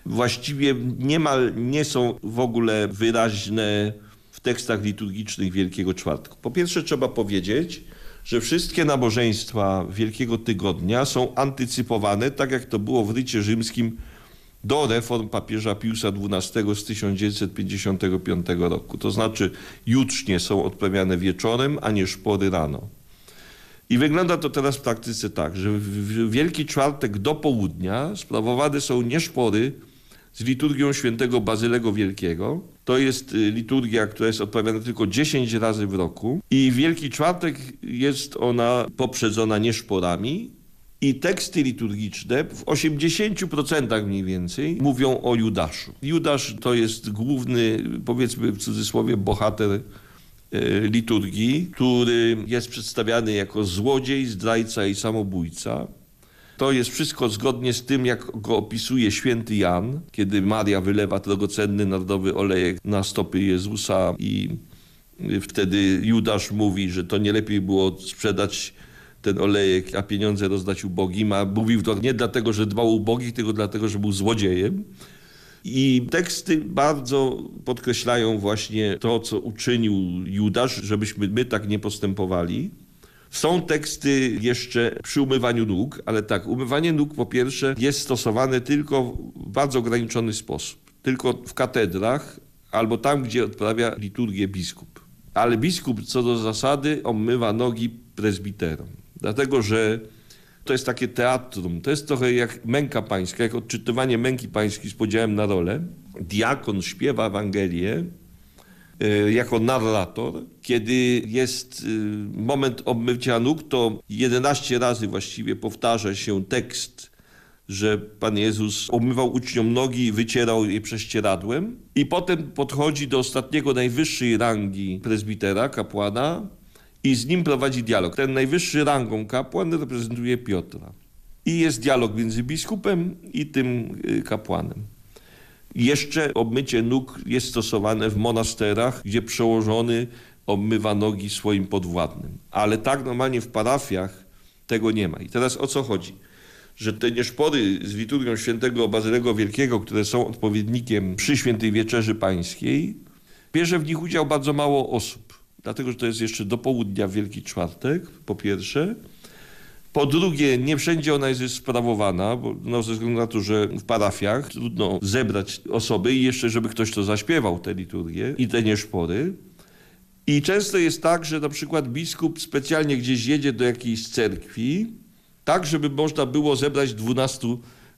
właściwie niemal nie są w ogóle wyraźne w tekstach liturgicznych Wielkiego Czwartku. Po pierwsze trzeba powiedzieć, że wszystkie nabożeństwa Wielkiego Tygodnia są antycypowane, tak jak to było w rycie rzymskim do reform papieża Piusa XII z 1955 roku. To znaczy jutrznie są odprawiane wieczorem, a nie szpory rano. I wygląda to teraz w praktyce tak, że w Wielki Czwartek do południa sprawowane są nie szpory z liturgią świętego Bazylego Wielkiego, to jest y, liturgia, która jest odprawiana tylko 10 razy w roku i Wielki Czwartek jest ona poprzedzona nieszporami i teksty liturgiczne w 80% mniej więcej mówią o Judaszu. Judasz to jest główny, powiedzmy w cudzysłowie, bohater y, liturgii, który jest przedstawiany jako złodziej, zdrajca i samobójca. To jest wszystko zgodnie z tym, jak go opisuje święty Jan, kiedy Maria wylewa drogocenny narodowy olejek na stopy Jezusa i wtedy Judasz mówi, że to nie lepiej było sprzedać ten olejek, a pieniądze rozdać ubogim, a mówił to nie dlatego, że dbał o ubogich, tylko dlatego, że był złodziejem. I teksty bardzo podkreślają właśnie to, co uczynił Judasz, żebyśmy my tak nie postępowali. Są teksty jeszcze przy umywaniu nóg, ale tak, umywanie nóg po pierwsze jest stosowane tylko w bardzo ograniczony sposób. Tylko w katedrach albo tam, gdzie odprawia liturgię biskup. Ale biskup co do zasady omywa nogi prezbiterom. Dlatego, że to jest takie teatrum, to jest trochę jak męka pańska, jak odczytywanie męki pańskiej z podziałem na rolę. Diakon śpiewa Ewangelię, jako narrator. Kiedy jest e, moment obmycia nóg, to 11 razy właściwie powtarza się tekst, że Pan Jezus obmywał uczniom nogi i wycierał je prześcieradłem. I potem podchodzi do ostatniego, najwyższej rangi prezbitera, kapłana i z nim prowadzi dialog. Ten najwyższy rangą kapłan reprezentuje Piotra. I jest dialog między biskupem i tym y, kapłanem. Jeszcze obmycie nóg jest stosowane w monasterach, gdzie przełożony obmywa nogi swoim podwładnym. Ale tak normalnie w parafiach tego nie ma. I teraz o co chodzi? Że te nieszpory z liturgią świętego Bazylego Wielkiego, które są odpowiednikiem przy świętej wieczerzy pańskiej, bierze w nich udział bardzo mało osób. Dlatego, że to jest jeszcze do południa Wielki Czwartek, po pierwsze. Po drugie, nie wszędzie ona jest sprawowana, bo no, ze względu na to, że w parafiach trudno zebrać osoby i jeszcze, żeby ktoś to zaśpiewał, te liturgie i te nieszpory. I często jest tak, że na przykład biskup specjalnie gdzieś jedzie do jakiejś cerkwi, tak żeby można było zebrać 12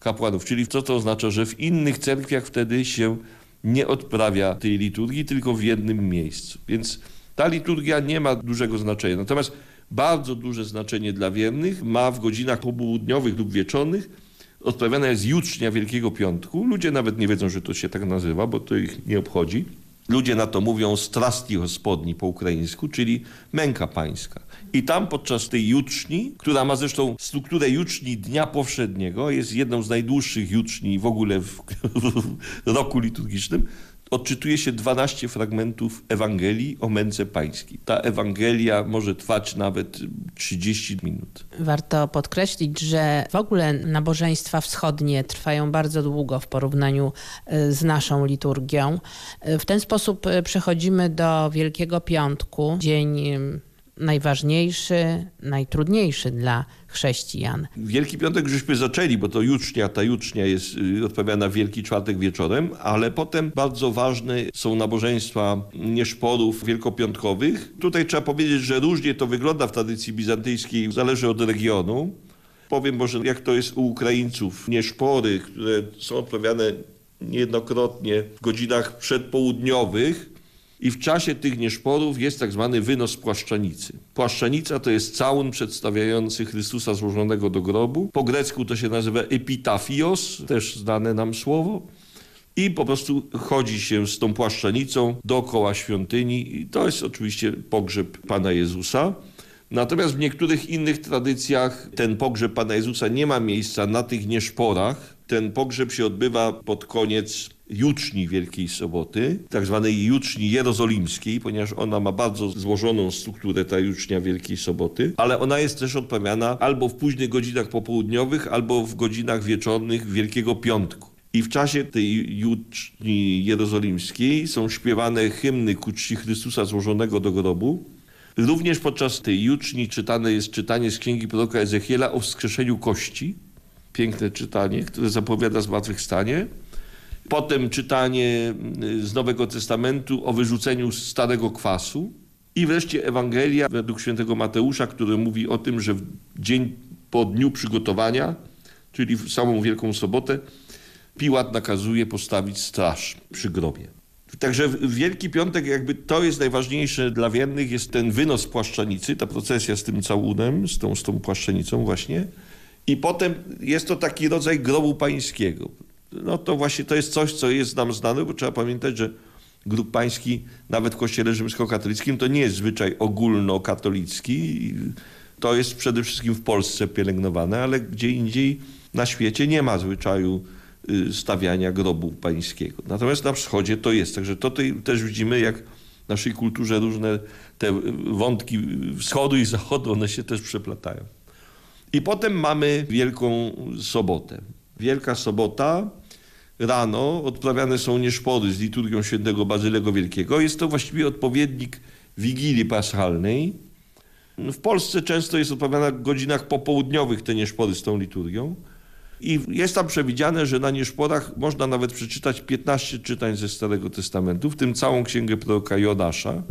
kapłanów. Czyli co to oznacza? Że w innych cerkwiach wtedy się nie odprawia tej liturgii, tylko w jednym miejscu. Więc ta liturgia nie ma dużego znaczenia. Natomiast bardzo duże znaczenie dla wiernych ma w godzinach popołudniowych lub wieczornych. Odprawiana jest jutrznia Wielkiego Piątku. Ludzie nawet nie wiedzą, że to się tak nazywa, bo to ich nie obchodzi. Ludzie na to mówią strasti hospodni po ukraińsku, czyli męka pańska. I tam podczas tej juczni, która ma zresztą strukturę juczni dnia powszedniego, jest jedną z najdłuższych juczni w ogóle w, w roku liturgicznym, odczytuje się 12 fragmentów Ewangelii o męce pańskiej. Ta Ewangelia może trwać nawet 30 minut. Warto podkreślić, że w ogóle nabożeństwa wschodnie trwają bardzo długo w porównaniu y, z naszą liturgią. Y, w ten sposób y, przechodzimy do Wielkiego Piątku, dzień najważniejszy, najtrudniejszy dla chrześcijan. Wielki Piątek żeśmy zaczęli, bo to jucznia, ta jucznia jest y, odpowiada Wielki Czwartek wieczorem, ale potem bardzo ważne są nabożeństwa nieszporów wielkopiątkowych. Tutaj trzeba powiedzieć, że różnie to wygląda w tradycji bizantyjskiej, zależy od regionu. Powiem może, jak to jest u Ukraińców. Nieszpory, które są odprawiane niejednokrotnie w godzinach przedpołudniowych, i w czasie tych nieszporów jest tak zwany wynos płaszczanicy. Płaszczanica to jest całun przedstawiający Chrystusa złożonego do grobu. Po grecku to się nazywa epitafios, też znane nam słowo. I po prostu chodzi się z tą płaszczanicą dookoła świątyni i to jest oczywiście pogrzeb Pana Jezusa. Natomiast w niektórych innych tradycjach ten pogrzeb Pana Jezusa nie ma miejsca na tych nieszporach. Ten pogrzeb się odbywa pod koniec juczni Wielkiej Soboty, tak zwanej juczni jerozolimskiej, ponieważ ona ma bardzo złożoną strukturę, ta jucznia Wielkiej Soboty, ale ona jest też odprawiana albo w późnych godzinach popołudniowych, albo w godzinach wieczornych Wielkiego Piątku. I w czasie tej juczni jerozolimskiej są śpiewane hymny ku czci Chrystusa złożonego do grobu. Również podczas tej juczni czytane jest czytanie z księgi proroka Ezechiela o wskrzeszeniu kości. Piękne czytanie, które zapowiada zmartwychwstanie. Potem czytanie y, z Nowego Testamentu o wyrzuceniu starego kwasu. I wreszcie Ewangelia według świętego Mateusza, który mówi o tym, że w dzień po dniu przygotowania, czyli w samą Wielką Sobotę, Piłat nakazuje postawić straż przy grobie. Także Wielki Piątek jakby to jest najważniejsze dla wiernych, jest ten wynos płaszczanicy, ta procesja z tym całunem, z tą, z tą płaszczanicą właśnie. I potem jest to taki rodzaj grobu pańskiego no to właśnie to jest coś, co jest nam znane, bo trzeba pamiętać, że grób pański nawet w kościele rzymskokatolickim to nie jest zwyczaj ogólnokatolicki. To jest przede wszystkim w Polsce pielęgnowane, ale gdzie indziej na świecie nie ma zwyczaju y, stawiania grobu pańskiego. Natomiast na wschodzie to jest. Także tutaj też widzimy, jak w naszej kulturze różne te wątki wschodu i zachodu, one się też przeplatają. I potem mamy Wielką Sobotę. Wielka Sobota rano odprawiane są nieszpory z liturgią świętego Bazylego Wielkiego. Jest to właściwie odpowiednik Wigilii Paschalnej. W Polsce często jest odprawiana w godzinach popołudniowych te nieszpory z tą liturgią. I jest tam przewidziane, że na nieszporach można nawet przeczytać 15 czytań ze Starego Testamentu, w tym całą księgę proroka Jonasza,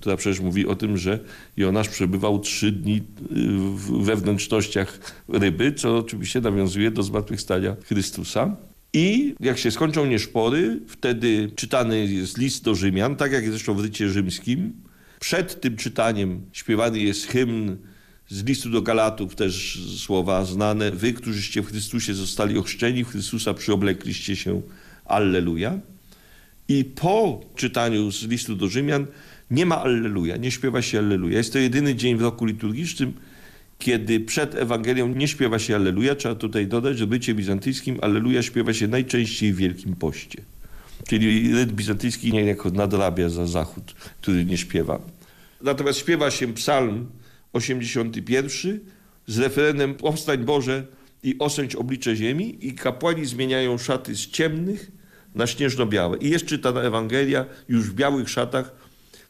która przecież mówi o tym, że Jonasz przebywał trzy dni we wnętrznościach ryby, co oczywiście nawiązuje do zmartwychwstania Chrystusa. I jak się skończą nieszpory, wtedy czytany jest list do Rzymian, tak jak zresztą w rycie rzymskim. Przed tym czytaniem śpiewany jest hymn z listu do Galatów, też słowa znane. Wy, którzyście w Chrystusie zostali ochrzczeni, w Chrystusa przyoblekliście się. Alleluja. I po czytaniu z listu do Rzymian nie ma Alleluja, nie śpiewa się Alleluja. Jest to jedyny dzień w roku liturgicznym, kiedy przed Ewangelią nie śpiewa się Alleluja. Trzeba tutaj dodać, że bycie bizantyjskim Alleluja śpiewa się najczęściej w Wielkim Poście. Czyli ryt bizantyjski niejako nadrabia za Zachód, który nie śpiewa. Natomiast śpiewa się psalm 81 z referenem Powstań Boże i osędź oblicze ziemi i kapłani zmieniają szaty z ciemnych na śnieżno-białe. I jest czytana Ewangelia już w białych szatach,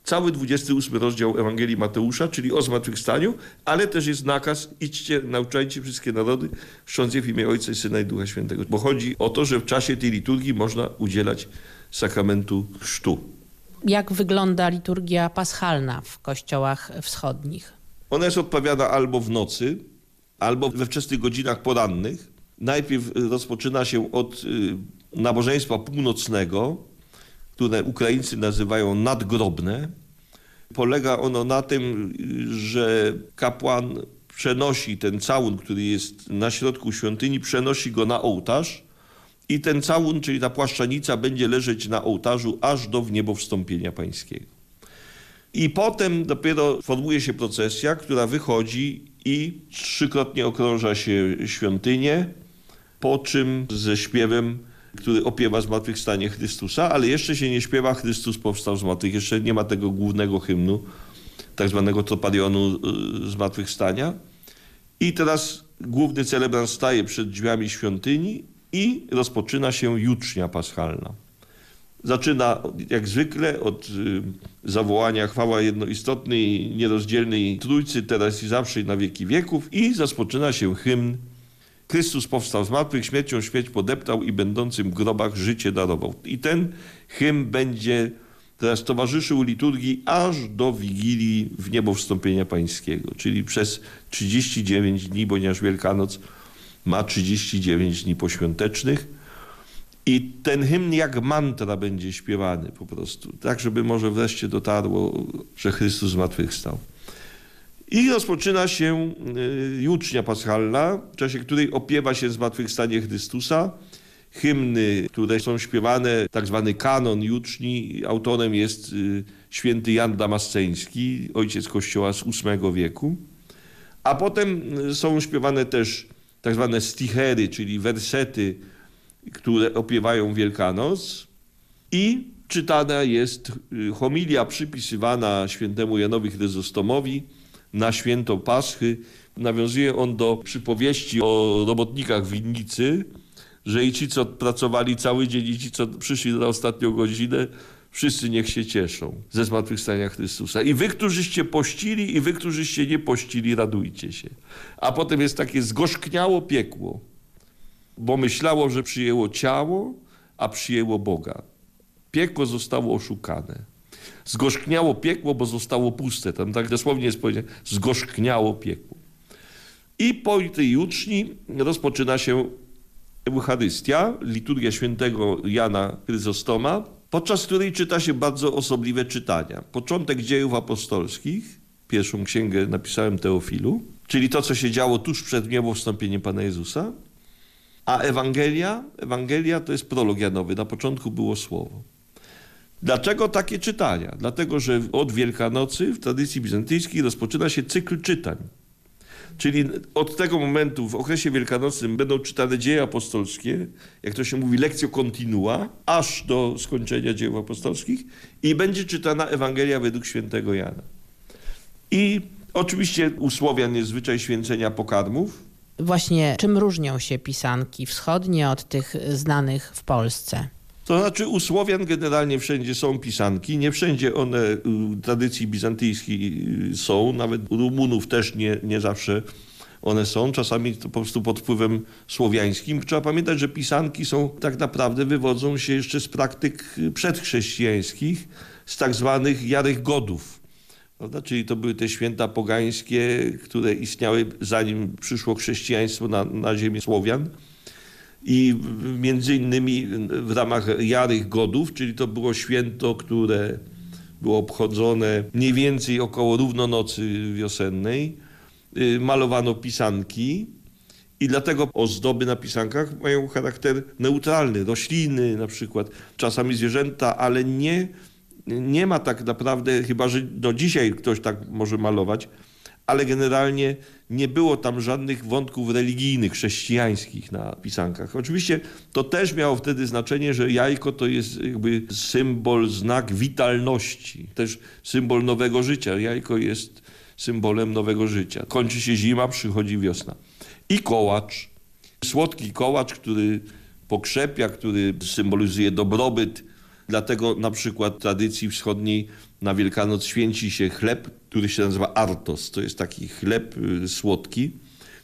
cały 28 rozdział Ewangelii Mateusza, czyli o zmartwychwstaniu, ale też jest nakaz, idźcie, nauczajcie wszystkie narody, chrząc je w imię Ojca i Syna i Ducha Świętego. Bo chodzi o to, że w czasie tej liturgii można udzielać sakramentu chrztu. Jak wygląda liturgia paschalna w kościołach wschodnich? Ona jest odprawiana albo w nocy, albo we wczesnych godzinach porannych. Najpierw rozpoczyna się od y, nabożeństwa północnego, które Ukraińcy nazywają nadgrobne. Polega ono na tym, że kapłan przenosi ten całun, który jest na środku świątyni, przenosi go na ołtarz i ten całun, czyli ta płaszczanica będzie leżeć na ołtarzu aż do wniebowstąpienia pańskiego. I potem dopiero formuje się procesja, która wychodzi i trzykrotnie okrąża się świątynię, po czym ze śpiewem który opiewa zmartwychwstanie Chrystusa, ale jeszcze się nie śpiewa Chrystus powstał z martwych. Jeszcze nie ma tego głównego hymnu, tak zwanego troparionu y, zmartwychwstania. I teraz główny celebrant staje przed drzwiami świątyni i rozpoczyna się jucznia paschalna. Zaczyna jak zwykle od y, zawołania chwała jednoistotnej, nierozdzielnej Trójcy, teraz i zawsze i na wieki wieków i rozpoczyna się hymn Chrystus powstał z martwych, śmiercią śmierć podeptał i będącym w grobach życie darował. I ten hymn będzie teraz towarzyszył liturgii aż do Wigilii w niebo wstąpienia pańskiego, czyli przez 39 dni, ponieważ Wielkanoc ma 39 dni poświątecznych. I ten hymn jak mantra będzie śpiewany po prostu, tak żeby może wreszcie dotarło, że Chrystus zmartwychwstał. I rozpoczyna się y, jucznia paschalna, w czasie której opiewa się zmartwychwstanie Chrystusa. Hymny, które są śpiewane, tak zwany kanon juczni, autorem jest y, święty Jan Damasceński, ojciec kościoła z VIII wieku. A potem y, są śpiewane też tak zwane stichery, czyli wersety, które opiewają Wielkanoc. I czytana jest homilia przypisywana świętemu Janowi Chryzostomowi, na święto Paschy. Nawiązuje on do przypowieści o robotnikach winnicy, że i ci, co pracowali cały dzień, i ci, co przyszli na ostatnią godzinę, wszyscy niech się cieszą ze zmartwychwstania Chrystusa. I wy, którzyście pościli, i wy, którzyście nie pościli, radujcie się. A potem jest takie zgorzkniało piekło, bo myślało, że przyjęło ciało, a przyjęło Boga. Piekło zostało oszukane. Zgorzkniało piekło, bo zostało puste. Tam tak dosłownie jest powiedziane, zgorzkniało piekło. I po tej juczni rozpoczyna się Eucharystia, liturgia świętego Jana Chryzostoma, podczas której czyta się bardzo osobliwe czytania. Początek dziejów apostolskich, pierwszą księgę napisałem Teofilu, czyli to, co się działo tuż przed wstąpieniem Pana Jezusa, a Ewangelia, Ewangelia to jest prolog Janowy, na początku było Słowo. Dlaczego takie czytania? Dlatego, że od Wielkanocy w tradycji bizantyjskiej rozpoczyna się cykl czytań. Czyli od tego momentu w okresie wielkanocnym będą czytane dzieje apostolskie, jak to się mówi, lekcjo continua, aż do skończenia dzieł apostolskich i będzie czytana Ewangelia według świętego Jana. I oczywiście u Słowian jest zwyczaj święcenia pokarmów. Właśnie czym różnią się pisanki wschodnie od tych znanych w Polsce? To znaczy u Słowian generalnie wszędzie są pisanki, nie wszędzie one w tradycji bizantyjskiej y, są, nawet u Rumunów też nie, nie zawsze one są, czasami to po prostu pod wpływem słowiańskim. Trzeba pamiętać, że pisanki są tak naprawdę wywodzą się jeszcze z praktyk przedchrześcijańskich, z tak zwanych jarych godów. Prawda? Czyli to były te święta pogańskie, które istniały zanim przyszło chrześcijaństwo na, na ziemię Słowian i między innymi w ramach Jarych Godów, czyli to było święto, które było obchodzone mniej więcej około równonocy wiosennej. Y, malowano pisanki i dlatego ozdoby na pisankach mają charakter neutralny. Rośliny na przykład, czasami zwierzęta, ale nie, nie ma tak naprawdę, chyba że no dzisiaj ktoś tak może malować, ale generalnie nie było tam żadnych wątków religijnych, chrześcijańskich na pisankach. Oczywiście to też miało wtedy znaczenie, że jajko to jest jakby symbol, znak witalności, też symbol nowego życia. Jajko jest symbolem nowego życia. Kończy się zima, przychodzi wiosna. I kołacz, słodki kołacz, który pokrzepia, który symbolizuje dobrobyt. Dlatego na przykład w tradycji wschodniej na Wielkanoc święci się chleb, który się nazywa artos. To jest taki chleb y, słodki,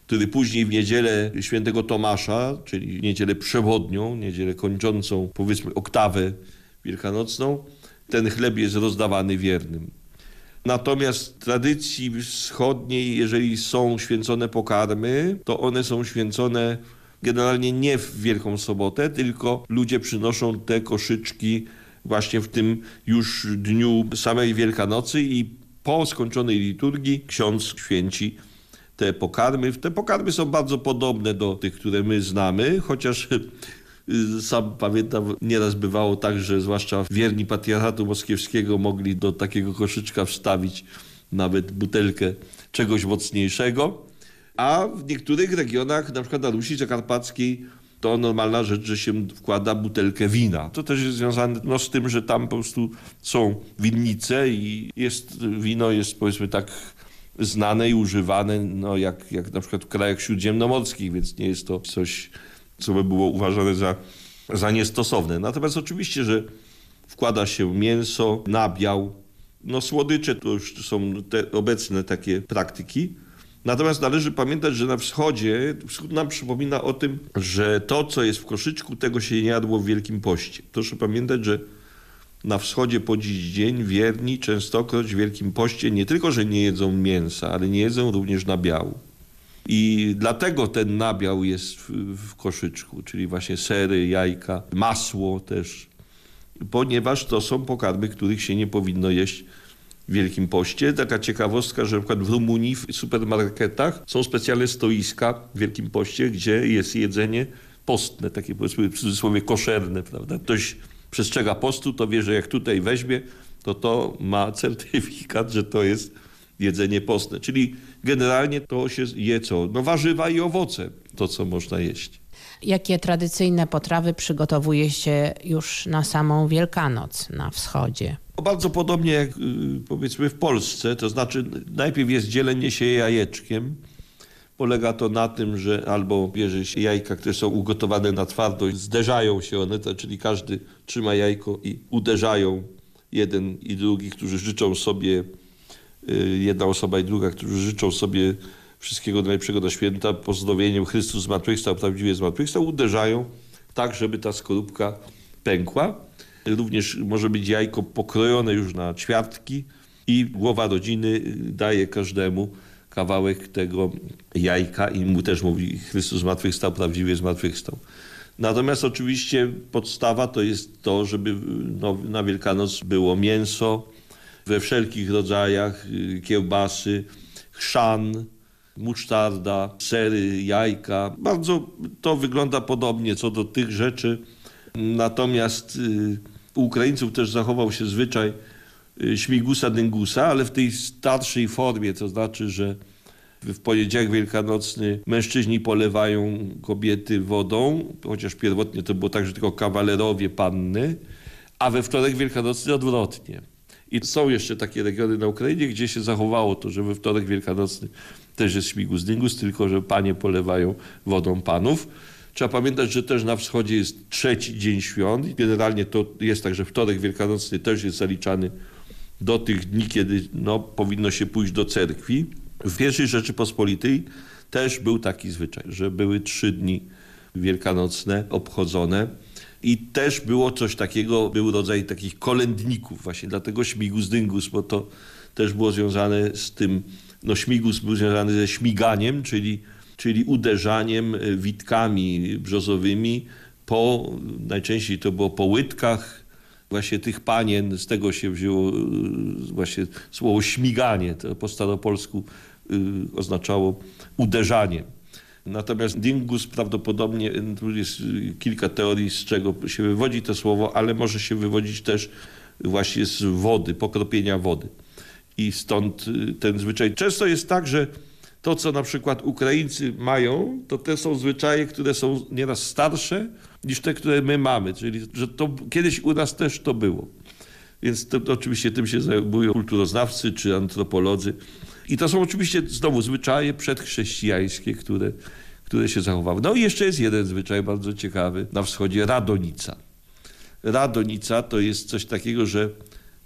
który później w niedzielę świętego Tomasza, czyli niedzielę przewodnią, niedzielę kończącą powiedzmy oktawę wielkanocną, ten chleb jest rozdawany wiernym. Natomiast w tradycji wschodniej, jeżeli są święcone pokarmy, to one są święcone generalnie nie w Wielką Sobotę, tylko ludzie przynoszą te koszyczki właśnie w tym już dniu samej Wielkanocy i po skończonej liturgii ksiądz święci te pokarmy. Te pokarmy są bardzo podobne do tych, które my znamy, chociaż sam pamiętam, nieraz bywało tak, że zwłaszcza wierni patriarchatu moskiewskiego mogli do takiego koszyczka wstawić nawet butelkę czegoś mocniejszego. A w niektórych regionach, na przykład na Rusi Zakarpackiej, to normalna rzecz, że się wkłada butelkę wina. To też jest związane no, z tym, że tam po prostu są winnice i jest, wino jest powiedzmy tak znane i używane no, jak, jak na przykład w krajach śródziemnomorskich, więc nie jest to coś, co by było uważane za, za niestosowne. Natomiast oczywiście, że wkłada się mięso, nabiał, no słodycze to już są obecne takie praktyki. Natomiast należy pamiętać, że na wschodzie, wschód nam przypomina o tym, że to, co jest w koszyczku, tego się nie jadło w Wielkim Poście. Proszę pamiętać, że na wschodzie po dziś dzień wierni częstokroć w Wielkim Poście nie tylko, że nie jedzą mięsa, ale nie jedzą również nabiału. I dlatego ten nabiał jest w, w koszyczku, czyli właśnie sery, jajka, masło też, ponieważ to są pokarmy, których się nie powinno jeść Wielkim Poście. Taka ciekawostka, że przykład w Rumunii w supermarketach są specjalne stoiska w Wielkim Poście, gdzie jest jedzenie postne, takie powiedzmy w cudzysłowie koszerne, prawda? Ktoś przestrzega postu, to wie, że jak tutaj weźmie, to to ma certyfikat, że to jest jedzenie postne. Czyli generalnie to się je co? No warzywa i owoce, to co można jeść. Jakie tradycyjne potrawy przygotowuje się już na samą Wielkanoc na wschodzie? Bardzo podobnie jak y, powiedzmy w Polsce, to znaczy najpierw jest dzielenie się jajeczkiem. Polega to na tym, że albo bierze się jajka, które są ugotowane na twardo, zderzają się one, to, czyli każdy trzyma jajko i uderzają jeden i drugi, którzy życzą sobie, y, jedna osoba i druga, którzy życzą sobie wszystkiego najlepszego na święta, pozdrowieniem Chrystus zmartwychwstał, prawdziwie zmartwychwstał, uderzają tak, żeby ta skorupka pękła. Również może być jajko pokrojone już na ćwiartki i głowa rodziny daje każdemu kawałek tego jajka i mu też mówi Chrystus zmartwychwstał, prawdziwie zmartwychwstał. Natomiast oczywiście podstawa to jest to, żeby no, na Wielkanoc było mięso we wszelkich rodzajach, kiełbasy, chrzan, musztarda, sery, jajka. Bardzo to wygląda podobnie co do tych rzeczy. Natomiast y, u Ukraińców też zachował się zwyczaj y, śmigusa dyngusa, ale w tej starszej formie, to znaczy, że w poniedziałek wielkanocny mężczyźni polewają kobiety wodą, chociaż pierwotnie to było tak, że tylko kawalerowie panny, a we wtorek wielkanocny odwrotnie. I są jeszcze takie regiony na Ukrainie, gdzie się zachowało to, że we wtorek wielkanocny też jest śmigus dyngus, tylko że panie polewają wodą panów. Trzeba pamiętać, że też na wschodzie jest trzeci dzień świąt. Generalnie to jest tak, że wtorek wielkanocny też jest zaliczany do tych dni, kiedy no, powinno się pójść do cerkwi. W pierwszej Rzeczypospolitej też był taki zwyczaj, że były trzy dni wielkanocne obchodzone i też było coś takiego, był rodzaj takich kolędników właśnie, dlatego śmigus dyngus, bo to też było związane z tym, no śmigus był związany ze śmiganiem, czyli czyli uderzaniem witkami brzozowymi po, najczęściej to było po łydkach właśnie tych panien, z tego się wzięło y, właśnie słowo śmiganie, to po staropolsku y, oznaczało uderzanie. Natomiast dingus prawdopodobnie, tu jest kilka teorii, z czego się wywodzi to słowo, ale może się wywodzić też właśnie z wody, pokropienia wody. I stąd y, ten zwyczaj. Często jest tak, że to, co na przykład Ukraińcy mają, to te są zwyczaje, które są nieraz starsze niż te, które my mamy. Czyli, że to kiedyś u nas też to było. Więc to, to oczywiście tym się zajmują kulturoznawcy czy antropolodzy. I to są oczywiście znowu zwyczaje przedchrześcijańskie, które, które się zachowały. No i jeszcze jest jeden zwyczaj bardzo ciekawy na wschodzie, radonica. Radonica to jest coś takiego, że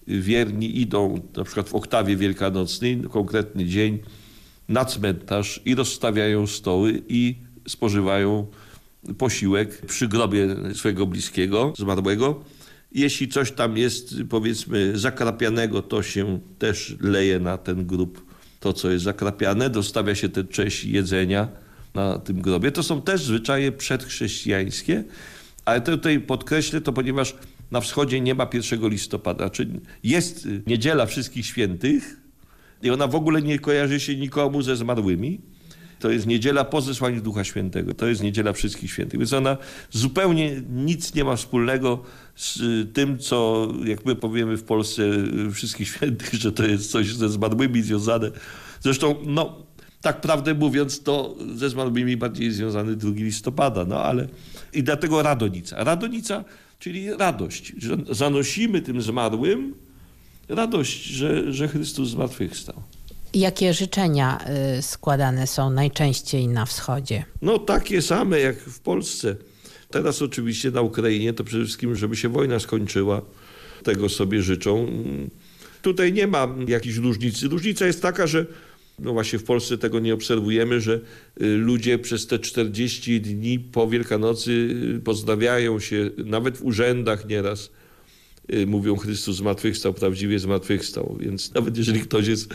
wierni idą na przykład w oktawie wielkanocnej, konkretny dzień, na cmentarz i rozstawiają stoły i spożywają posiłek przy grobie swojego bliskiego, zmarłego. Jeśli coś tam jest, powiedzmy, zakrapianego, to się też leje na ten grób to, co jest zakrapiane. Dostawia się tę część jedzenia na tym grobie. To są też zwyczaje przedchrześcijańskie, ale tutaj podkreślę to, ponieważ na wschodzie nie ma 1 listopada. Czyli jest niedziela wszystkich świętych i ona w ogóle nie kojarzy się nikomu ze zmarłymi. To jest niedziela po zesłaniu Ducha Świętego. To jest niedziela wszystkich świętych. Więc ona zupełnie nic nie ma wspólnego z tym, co jak my powiemy w Polsce wszystkich świętych, że to jest coś ze zmarłymi związane. Zresztą, no, tak prawdę mówiąc, to ze zmarłymi bardziej związany 2 listopada, no ale i dlatego Radonica. Radonica, czyli radość, że zanosimy tym zmarłym radość, że, że Chrystus zmartwychwstał. Jakie życzenia y, składane są najczęściej na wschodzie? No takie same jak w Polsce. Teraz oczywiście na Ukrainie to przede wszystkim, żeby się wojna skończyła. Tego sobie życzą. Tutaj nie ma jakiejś różnicy. Różnica jest taka, że no właśnie w Polsce tego nie obserwujemy, że y, ludzie przez te 40 dni po Wielkanocy y, pozdrawiają się, nawet w urzędach nieraz mówią Chrystus zmartwychwstał, prawdziwie zmartwychwstał. Więc nawet jeżeli ktoś jest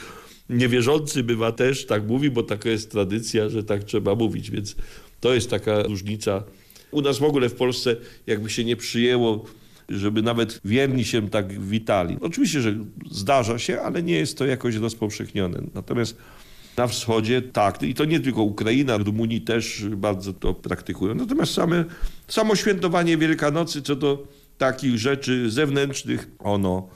niewierzący bywa też, tak mówi, bo taka jest tradycja, że tak trzeba mówić, więc to jest taka różnica. U nas w ogóle w Polsce jakby się nie przyjęło, żeby nawet wierni się tak witali. Oczywiście, że zdarza się, ale nie jest to jakoś rozpowszechnione. Natomiast na wschodzie tak, i to nie tylko Ukraina, Rumunii też bardzo to praktykują. Natomiast same, samo świętowanie Wielkanocy co do takich rzeczy zewnętrznych, ono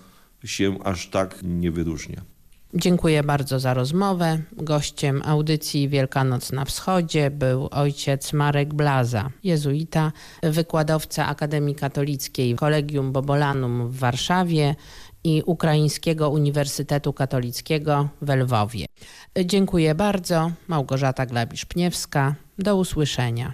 się aż tak nie wyróżnia. Dziękuję bardzo za rozmowę. Gościem audycji Wielkanoc na Wschodzie był ojciec Marek Blaza, jezuita, wykładowca Akademii Katolickiej Collegium Bobolanum w Warszawie i Ukraińskiego Uniwersytetu Katolickiego w Lwowie. Dziękuję bardzo. Małgorzata Glabisz-Pniewska. Do usłyszenia.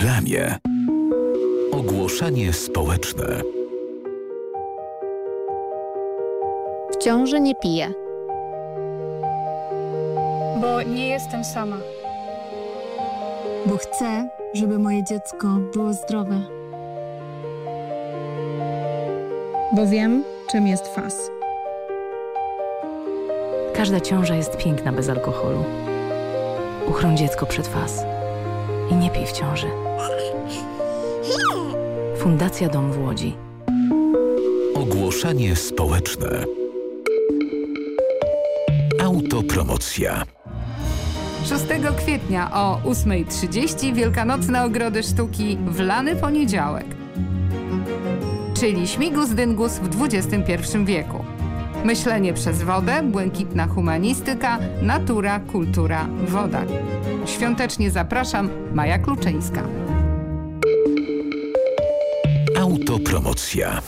reklamie. Ogłoszenie społeczne. W ciąży nie piję. Bo nie jestem sama. Bo chcę, żeby moje dziecko było zdrowe. Bo wiem, czym jest fas. Każda ciąża jest piękna bez alkoholu. Uchroń dziecko przed fas. I nie pij w ciąży. Fundacja Dom w Łodzi. Ogłoszenie społeczne. Autopromocja. 6 kwietnia o 8.30 Wielkanocne Ogrody Sztuki w lany poniedziałek. Czyli śmigus dyngus w XXI wieku. Myślenie przez wodę, błękitna humanistyka, natura, kultura, woda. Świątecznie zapraszam, Maja Kluczyńska. Autopromocja.